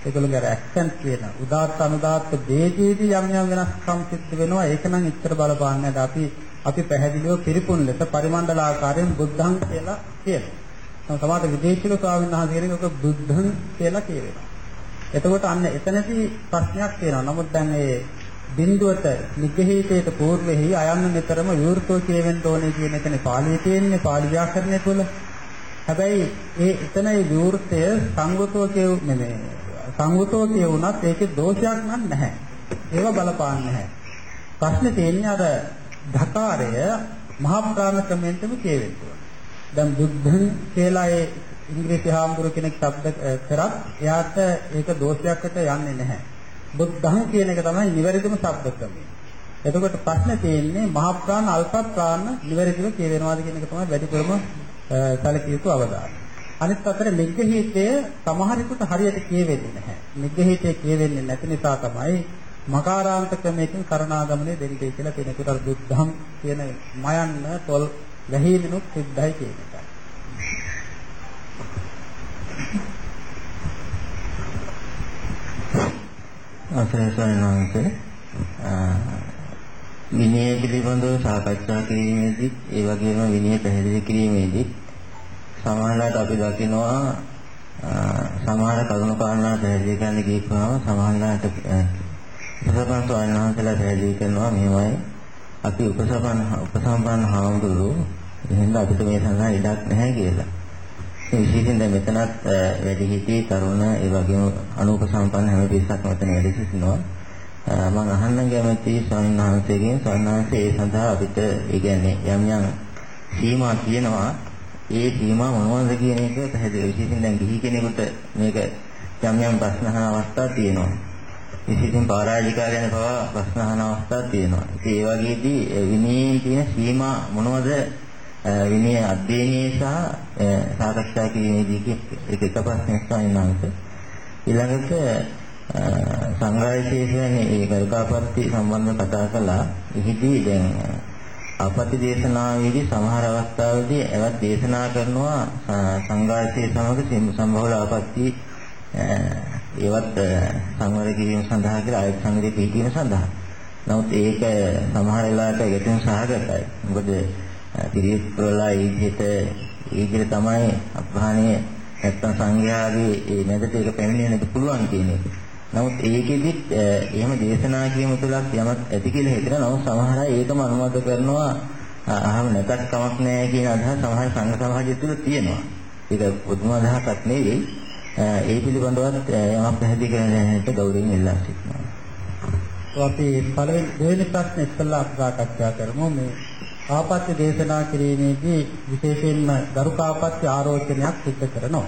ඒගොල්ලෝගේ අර ඇක්සන්ට් කියන උදාත්ත අනුදාත්ත දේජීදී යම් යම් වෙනස්කම් සිද්ධ වෙනවා ඒක නම් ඉතර බලපාන්නේ නැහැ අපි අපි පැහැදිලිව පිරිපුන් ලෙස පරිමණ්ඩල ආකාරයෙන් බුද්ධං කියලා කියනවා. සමහර විදේශික ස්වාමීන් වහන්සේ කෙනෙක් ඔක බුද්ධං කියලා කියනවා. එතකොට අන්න එතනදී ප්‍රශ්නයක් තියෙනවා. නමුත් දැන් ඒ බිඳුවට නිග්‍රහීතයට పూర్වෙහි අයන්න නිතරම විවෘතෝ කියවෙන්න ඕනේ කියන එකනේ පාළියේ තියෙන්නේ පාළි ව්‍යාකරණය තුළ. හැබැයි ඒ එතනයි විවෘතය සංගතෝ කියු නෙමෙයි. සංගතෝ කියුණත් ඒකේ දෝෂයක් නම් නැහැ. ඒව බලපාන්නේ නැහැ. ප්‍රශ්නේ තියෙන්නේ අර ධකාරය මහා ප්‍රාණ ක්‍රමයෙන්ම කියවෙන්න දැන් බුද්ධන් කියලා ඒ ඉංග්‍රීසි හාමුදුරුවෝ කෙනෙක් ශබ්ද කරත් එයාට ඒක දෝෂයක්කට යන්නේ නැහැ. බුද්ධං කියන එක තමයි නිවැරදිම શબ્ද ක්‍රමය. එතකොට ප්‍රශ්නේ තියෙන්නේ මහා ප්‍රාණ අල්ප ප්‍රාණ නිවැරදිව කියවෙනවාද කියන එක තමයි වැඩිපුරම සැලකිය යුතු අවධානය. අනිත් අතට නිග්‍රහීතය සමහරෙකුට හරියට කියවෙන්නේ නැහැ. නිග්‍රහීතය කියවෙන්නේ නැති නිසා තමයි මකාරාන්ත ක්‍රමයකින් කරණාගමනය දෙන්නේ කියලා කෙනෙකුට අර බුද්ධං කියන මයන්න තොල් වැහිමිනුත් සිද්ධයි කියන එකයි. අවසරයි ස්වාමීන් වහන්සේ විනය පිළිබඳව සාකච්ඡා කිරීමේදී ඒ වගේම විනය පැහැදිලි කිරීමේදී සමහරවිට අපි දකිනවා සමහර කරුණු කාරණා පැහැදිලි කරන්න ගියපුවාම සමහරවිට උපසපන් ස්වාමීන් වහන්සේලා පැහැදිලි කරනවා මේවයි අපි උපසපන් උපසම්පන්න හාමුදුරුවෝ එහෙනම් අපිට මේ සඳහා ඉඩක් නැහැ කියලා. ඒ විශේෂයෙන් දැන් මෙතනත් වැඩි හිටි තරුණ ඒ වගේම අනුක සම්පන්න හැම පිරිසක් මෙතන වැඩ සිටිනවා. මම අහන්න කැමති ස්වාමීන් වහන්සේගෙන් ස්වාමීන් වහන්සේ ඒ සඳහා අපිට ඒ කියන්නේ යම් යම් සීමා තියෙනවා. ඒ සීමා මොනවද කියන එක පැහැදිලි විශේෂයෙන් දැන් ගිහි කෙනෙකුට මේක යම් යම් ප්‍රශ්න අහන අවස්ථා තියෙනවා. විශේෂයෙන් පරාජිකා ගැන පවා ප්‍රශ්න අහන අවස්ථා තියෙනවා. ඉතින් ඒ වගේදී විනයේ තියෙන සීමා මොනවද විනය අධ්‍යයනයේ සහ සාකච්ඡා කිරීමේදී ඒක එක ප්‍රශ්නයක් ස්වාමීන් ඊළඟට සංග්‍රහයේ කියන්නේ ඒ ගරුකාපත්ති සම්බන්ධව කතා කළා. එහිදී දැන් ආපත්‍ය දේශනාවේදී සමහර අවස්ථාවලදී එවත් දේශනා කරනවා සංග්‍රහයේ සමග සම්භවල ආපත්‍ය ඒවත් සංවර කිරීම සඳහා කියලා ආයත සංග්‍රහයේ පිළිගැනීම සඳහා. නමුත් ඒක සමහර වෙලාවට ගැටුම් සහගතයි. මොකද පිරිස් වල ඒ විදිහට ඒ විදිහට තමයි අපහානේ නැත්තම් සංඝයාගේ ඒ නැදට ඒක පැමිණෙන්නට පුළුවන් කියන එක. නමුත් ඒකෙදිත් එහෙම දේශනා කියමු තුලක් යමක් ඇති කියලා හිතන නමුත් සමහර අය ඒකම අනුමත කරනවා අහම නැතත් කමක් නැහැ කියන අදහස සමහර සංඝ සමාජය තුල තියෙනවා. ඒක පුදුම අදහසක් නෙවෙයි. ඒ පිළිබඳවත් යමක් පැහැදිලි කරන්නට ගෞරවයෙන් ඉල්ලා සිටිනවා. අපි පළවෙනි දෙවෙනි ප්‍රශ්නේ ඉස්සෙල්ලා සාකච්ඡා කරමු මේ ආපත්‍ය දේශනා කිරීමේදී විශේෂයෙන්ම ගරුකාපත්‍ය ආරෝචනයක් සිදු කරනවා.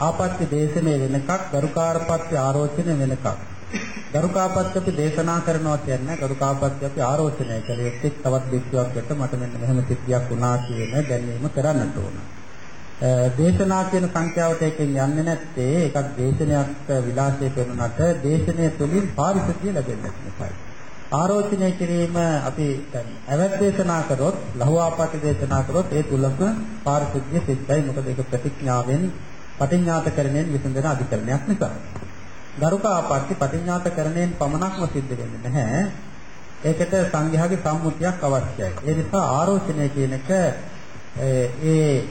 ආපත්‍ය දේශනේ වෙනකක් ගරුකාරපත්‍ය ආරෝචන වෙනකක්. ගරුකාපත්‍ය අපි දේශනා කරනවා කියන්නේ ගරුකාපත්‍ය අපි ආරෝචනය කළේ එක්ක තවත් දෙවියෙකුට මට මෙන්න මෙහෙම සිද්ධියක් වුණා කියන දැනීම කරන්නට ඕන. දේශනා කියන සංඛ්‍යාවට එකෙන් යන්නේ නැත්තේ එකක් දේශනයක් විලාසය කරනකට දේශනය තුළින් පාරිශුද්ධිය ලැබෙන්නේ නැතියි. ආරෝචනය කිරීම අපි දැන් ඇවත් දේශනා කරොත් ලහුවාපටි දේශනා කරොත් ඒ තුලක පාරිශුද්ධිය සිද්ධයි මොකද ඒක ප්‍රතිඥාවෙන් පටිඥාතකරණයෙන් විසඳන අධිකරණයක් නිසා. ගරුකාපටි පටිඥාතකරණයෙන් පමණක්ම සිද්ධ වෙන්නේ නැහැ. ඒකට සංඝයාගේ සම්මුතියක් අවශ්‍යයි. ඒ නිසා ආරෝචනය කියන එක ඒ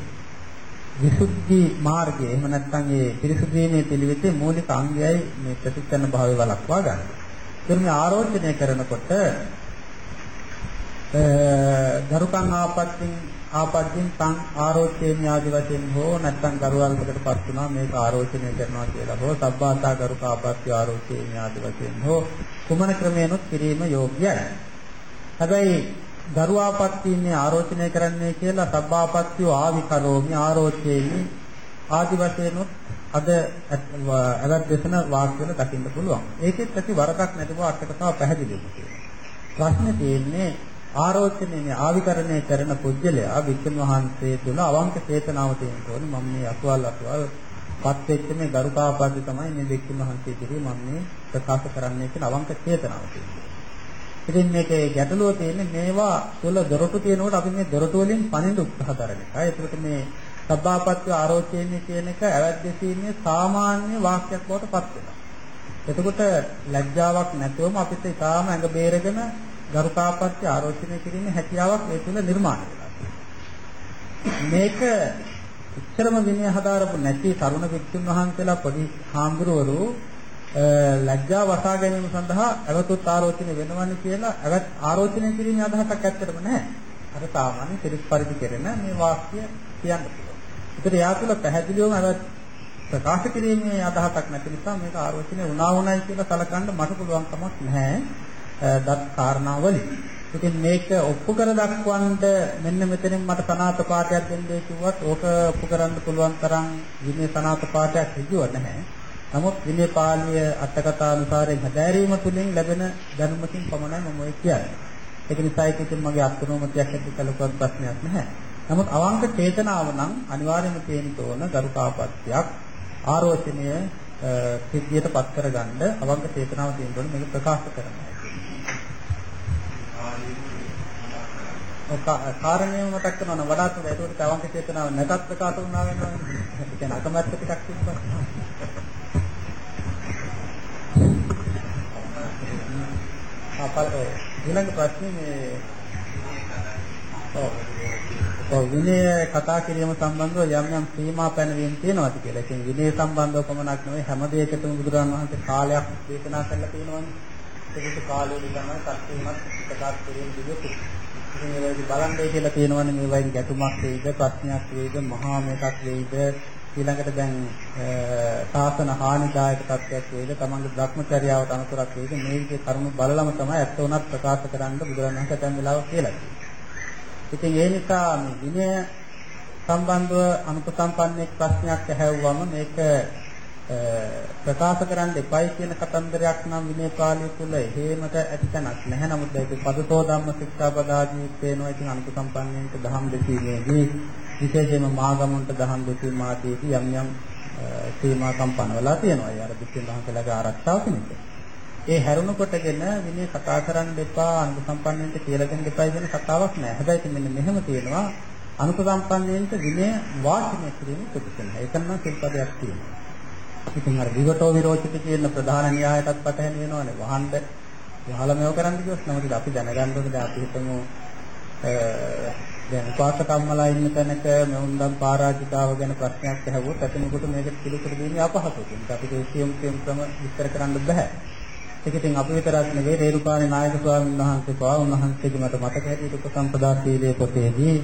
විසුද්ධි මාර්ගය එහෙම නැත්නම් ඒ පිරිසුදු වීමේ පිළිවෙතේ මූලික අංගයයි මේ ප්‍රතිචන්න භාවය වළක්වා ගන්න. ඉතින් මේ ආරෝචනය කරනකොට දරුකං ආපත්‍යින් ආපත්‍යින් තං ආරෝචනීය ආදි වශයෙන් හෝ නැත්නම් ගරුවල්කටපත් වුණා මේක ආරෝචනය කරනවා කියලා හෝ සබ්බාතා ගරුක ආපත්‍ය ආරෝචනීය ආදි වශයෙන් හෝ කුමන ක්‍රමයනොත් කිරීම යෝග්‍යයි. හැබැයි දරුවාපත්‍යින්නේ ආරෝචනය කරන්නේ කියලා සබ්බාපත්‍යෝ ආවිකරෝමි ආරෝචේමි ආදි වශයෙන් අද අගත් දේශන වාක්‍යවල දකින්න පුළුවන්. ඒකෙත් ඇති වරදක් නැති බව අටක තව පැහැදිලි වෙනවා. ප්‍රශ්නේ තියෙන්නේ ආරෝචනයේ ආවිකරණය කරන පුජ්‍යලයා වික්‍රම වහන්සේ තුල අවංක චේතනාව තියෙන්න ඕනේ. මම මේ අසවල් අසවල් පත් වෙච්ච මේ ගරුකාපද්ද තමයි මේ වික්‍රම වහන්සේ කිව්වේ මම මේ ප්‍රකාශ කරන්නේ කියන අවංක චේතනාව තියෙනවා. ඉතින් මේකේ ගැටලුව තියෙන්නේ මේවා තුල දොරටු තියෙනකොට අපි මේ දොරටු වලින් පණින්න උත්සාහ කරන එක. ඒකට මේ සබ්බාපත්‍ය ආරෝචනය කියන එක ඇවැද්දීමේ සාමාන්‍ය වාක්‍යයක් බවට පත් වෙනවා. එතකොට ලැජ්ජාවක් නැතුවම අපිට ඊටාම ඇඟ බේරගෙන ගරුකාපත්‍ය ආරෝචනය කිරීමේ හැකියාවක් මේ තුල නිර්මාණය වෙනවා. මේක ඉච්ඡරම විනය හදාරපු නැති තරුණ වික්ෂුන් වහන්සේලා පොඩි හාමුදුරුවරු ලැජ්ජා වසා ගැනීම සඳහා අවතුත් ආරෝචනය වෙනවන්නේ කියලා අවත් ආරෝචනය කිරීමේ අදහසක් ඇත්තටම නැහැ. අර සාමාන්‍ය සිරිස් පරිදි කෙරෙන මේ වාක්‍ය කියන්න ඒකට යා තුළ පැහැදිලිවම අර ප්‍රකාශ කිරීමේ අදහසක් නැති නිසා මේක ආරෝචනය වුණා වුණයි කියලා සලකන්න මට පුළුවන් කමක් නැහැ. දත් කාරණාවලින්. ඉතින් මේක ඔප්පු කර දක්වන්න මෙන්න මෙතනින් මට සනාත පාඨයක් දෙන්නේ කිව්වත් ඕක ඔප්පු කරන්න පුළුවන් තරම් විනය සනාත පාඨයක් හිතුව නැහැ. නමුත් විනය පාළිය අටකථානුසාරයෙන් හැදෑරීම තුළින් ලැබෙන දැනුමකින් පමණයි මම ඔය කියන්නේ. ඒක නිසා ඒක ඉතින් මගේ අත්නෝමතියක් ඇති කලකුවත් ප්‍රශ්නයක් නැහැ. නමුත් අවංක චේතනාව නම් අනිවාර්යයෙන්ම තියෙන්න ඕන ගරුකාපත්‍යක් ආරෝචනය සිද්ධියට පත් කරගන්න අවංක චේතනාව තියෙන්න ඕන මේක ප්‍රකාශ කරනවා. කාරණේම මතක් කරනවා නම් වඩාත් හොඳයි. ඒකට අවංක චේතනාව නැතත් ප්‍රකාශ වුණා වෙනවා. ඒ කියන්නේ අකමැත්ත ටිකක් තිබ්බා. අපල ඊළඟ ප්‍රශ්නේ මේ ඔව් ඔව් විනය කතා කිරීම සම්බන්ධව යම් යම් සීමා පැනවීම් තියෙනවාද කියලා. ඒ කියන්නේ විනය සම්බන්ධව පමණක් නෙවෙයි හැම දෙයකටම බුදුරජාණන් වහන්සේ කාලයක් දේශනා කරලා තියෙනවානේ. ඒක කාලෙදි තමයි සත්‍යමත් ප්‍රකාශ කිරීම දිගට. ඉතින් ඒ වගේ බලන්නේ කියලා තියෙනවනේ මේ වයින් ගැටුමක් වෙයිද ප්‍රශ්නයක් වෙයිද මහා මේකක් වෙයිද ඊළඟට දැන් සාසන හානිදායක තත්ත්වයක් වේද තමන්ගේ භ්‍රමචර්යාවට අනුතරක් වේද මේ විදිහේ කරුණු බලලම තමයි ඇත්ත උනත් ප්‍රකාශ කරන්න බුදුරණන් හැටන් වෙලාවක් කියලා තියෙන්නේ. ඉතින් ඒ නිසා මේ විනය සම්බන්ධව අනුපසම්පන්නෙක් ප්‍රශ්නයක් ඇහැව්වම මේක ප්‍රකාශ කරන්න එපයි කියන කතන්දරයක් නම් විනය පාළිය තුල හේමට ඇති තැනක් නැහැ. නමුත් ඒක පදතෝ ධම්ම ශික්ෂාපදාදී වෙනවා. ඉතින් අනුපසම්පන්නයෙන්ට දහම් දෙකීමේදී විශේෂයෙන්ම මාගමුන්ට දහම් දෙකීම ආදීදී යම් යම් සීමා කම්පනවලා තියෙනවා. ඒ අර දුක්ඛින් වහන්සේලාගේ ආරක්ෂාව කෙනෙක්. ඒ හැරුණු කොටගෙන විනය කතා කරන්න එපා අනුසම්පන්නයෙන්ට කියලා දෙන්න එපා කියන කතාවක් නෑ. හැබැයි මෙන්න මෙහෙම තියෙනවා අනුසම්පන්නයෙන්ට විනය වාචනය කිරීම ප්‍රතිසන. ඒක නම් සිල්පදයක් තියෙනවා. ඉතින් අර විවටෝ විරෝචිත කියන ප්‍රධාන න්‍යායයටත් පටහැනි වෙනවනේ. වහන්න වහලා මේව කරන්න කිව්වොත් නමුත් අපි දැනගන්න ඕනේ අපි හිතමු දැන් උපාසකම්මලා ඉන්න තැනක මෙවුන්දම් පරාජිතාව ගැන ප්‍රශ්නයක් ඇහුවොත් එතනකොට මේක පිළිතුරු දෙන්නේ අපහසුයි. ඒක අපිට සියුම් සියුම් ක්‍රම විස්තර කරන්න බෑ. ඒක ඉතින් අපි විතරක් නෙවෙයි රේරුකාණේ නායක ස්වාමීන් වහන්සේ පවා උන්වහන්සේගේ මට මතක හැටියට උපසම්පදා සීලයේ පොතේදී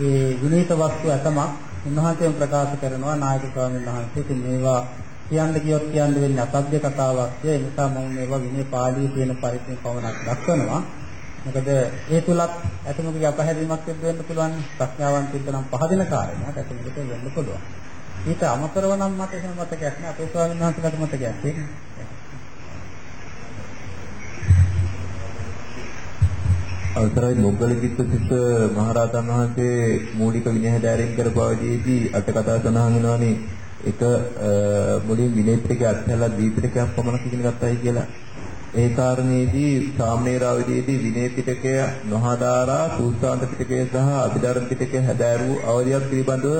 ඒ විනීත වස්තු ඇතමක් උන්වහන්සේම ප්‍රකාශ කරනවා නායක ස්වාමීන් වහන්සේ ඉතින් මේවා කියන්න කියොත් කියන්න වෙන්නේ අසභ්‍ය කතාවක්. ඒ නිසා මම මේවා විනය පාළියේ තියෙන පරිපූර්ණ පවණක් දක්වනවා. මොකද ඒ තුලත් ඇතමකගේ අපහැදීමක් සිද්ධ වෙන්න පුළුවන් ප්‍රඥාවන් තිබ්බනම් පහදින කාරණයක් ඇතමකට වෙන්න පුළුවන්. ඊට අමතරව නම් මට එහෙම මතකයක් නෑ අපේ ස්වාමීන් වහන්සේලාට මතකයක් තියෙනවා. අවසරයි මොග්ගලකිත්ත සිත් මහරහතන් වහන්සේ මූලික විනය හැදෑරීම් කරපු අවදීදී අට කතා සඳහන් වෙනවානේ එක මුලින් විනය පිටකයක් අත්හැරලා දීපිටකයක් පමණක් ඉගෙන ගත්තයි කියලා. ඒ කාරණේදී සාමණේරාවදීදී විනය පිටකය නොහදාරා සූත්‍රාන්ත පිටකය සහ අභිධර්ම පිටකය හැදෑරූ අවධියක් පිළිබඳව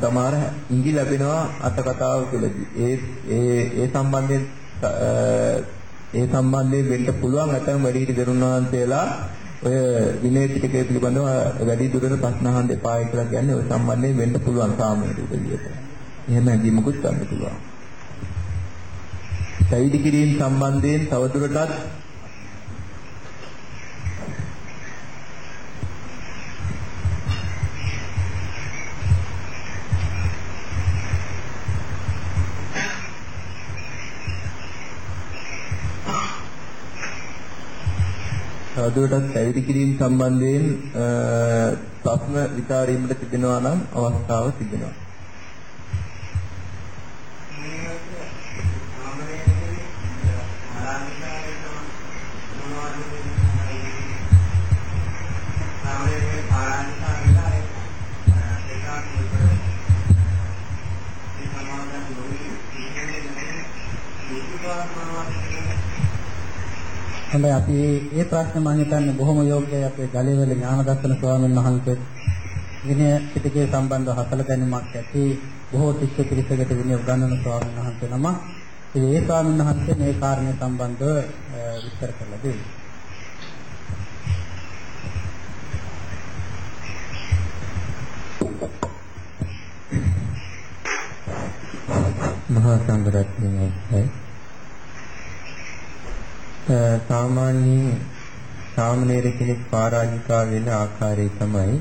තමාර ඉඟි ලැබෙනවා අට කතාව තුළදී. ඒ ඒ ඒ සම්බන්ධයෙන් ඒ සම්බන්ධයෙන් වෙන්න පුළුවන් නැත්නම් වැඩිහිටි දරුණු වහන්සේලා ඔය විනය පිටකය පිළිබඳව වැඩි දුරට ප්‍රශ්න අහන්න එපා කියලා කියන්නේ ඔය සම්බන්ධයෙන් වෙන්න පුළුවන් සාමණේර උදවියට. එහෙම ඇඟිමුකුත් ගන්න පුළුවන්. පැවිදි කිරීම සම්බන්ධයෙන් තවදුරටත් තවදුරටත් පැවිදි කිරීම සම්බන්ධයෙන් ප්‍රශ්න විචාරීමට තිබෙනවා නම් අවස්ථාව තිබෙනවා. හොඳයි අපි මේ ප්‍රශ්න මම හිතන්නේ බොහොම යෝග්‍යයි අපේ ගලේවල ඥානදර්ශන ස්වාමීන් වහන්සේ විනය පිටකේ සම්බන්ධව හසල දැනුමක් ඇති බොහෝ ශිෂ්‍ය පිරිසකට විනය උගන්වන ස්වාමීන් වහන්සේ නම. ඉතින් ඒ ස්වාමීන් වහන්සේ මේ කාරණේ සම්බන්ධව විස්තර කරලා දෙන්නේ. මහා සංඝරත්නයයි සාමාන්‍යයෙන් සාමණේර කෙනෙක් පරාජිකා වෙන ආකාරය තමයි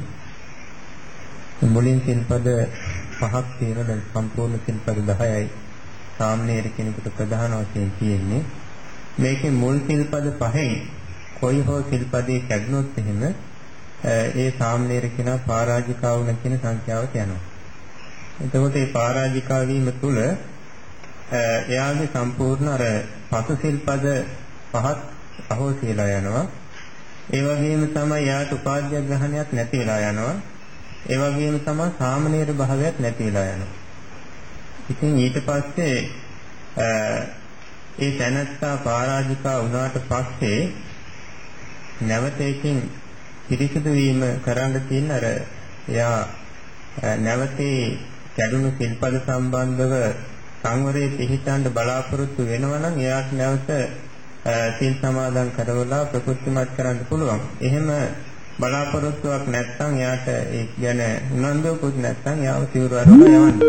මුලින් සිල්පද පහක් තියෙන දැන් සම්පූර්ණ සිල්පද 10යි සාමණේර කෙනෙකුට ප්‍රධාන වශයෙන් තියෙන්නේ මේකේ මුල් සිල්පද පහෙන් කොයි හෝ සිල්පදේ කැඩුනොත් එහෙම ඒ සාමණේර කෙනා පරාජිකා වුණ කියන සංඛ්‍යාවට යනවා. එතකොට මේ පරාජිකා වීම තුළ එයාගේ සම්පූර්ණ අර පසු සිල්පද පහත් අහෝසි වෙලා යනවා. ඒ වගේම තමයි යාට උපාධ්‍ය ග්‍රහණයක් නැති වෙලා යනවා. ඒ වගේම තමයි සාමනීර භාවයක් නැති වෙලා යනවා. ඉතින් ඊට පස්සේ ඒ තැනත්තා පරාජිකා වුණාට පස්සේ නැවත එකකින් පිරිසිදු වීම කරන්න තියෙන අර එයා නැවතේ කැඩුණු සිල්පද සම්බන්ධව සංවරයේ පිහිටන්න බලාපොරොත්තු වෙනවා නම් එයාට නැවත සිල් සමාදන් කරවලා ප්‍රකෘතිමත් කරන්න පුළුවන්. එහෙම බලාපොරොත්තුවක් නැත්නම් එයාට ඒ කියන්නේ උනන්දුවකුත් නැත්නම් යාව සිවුරු අරවලා යවන්න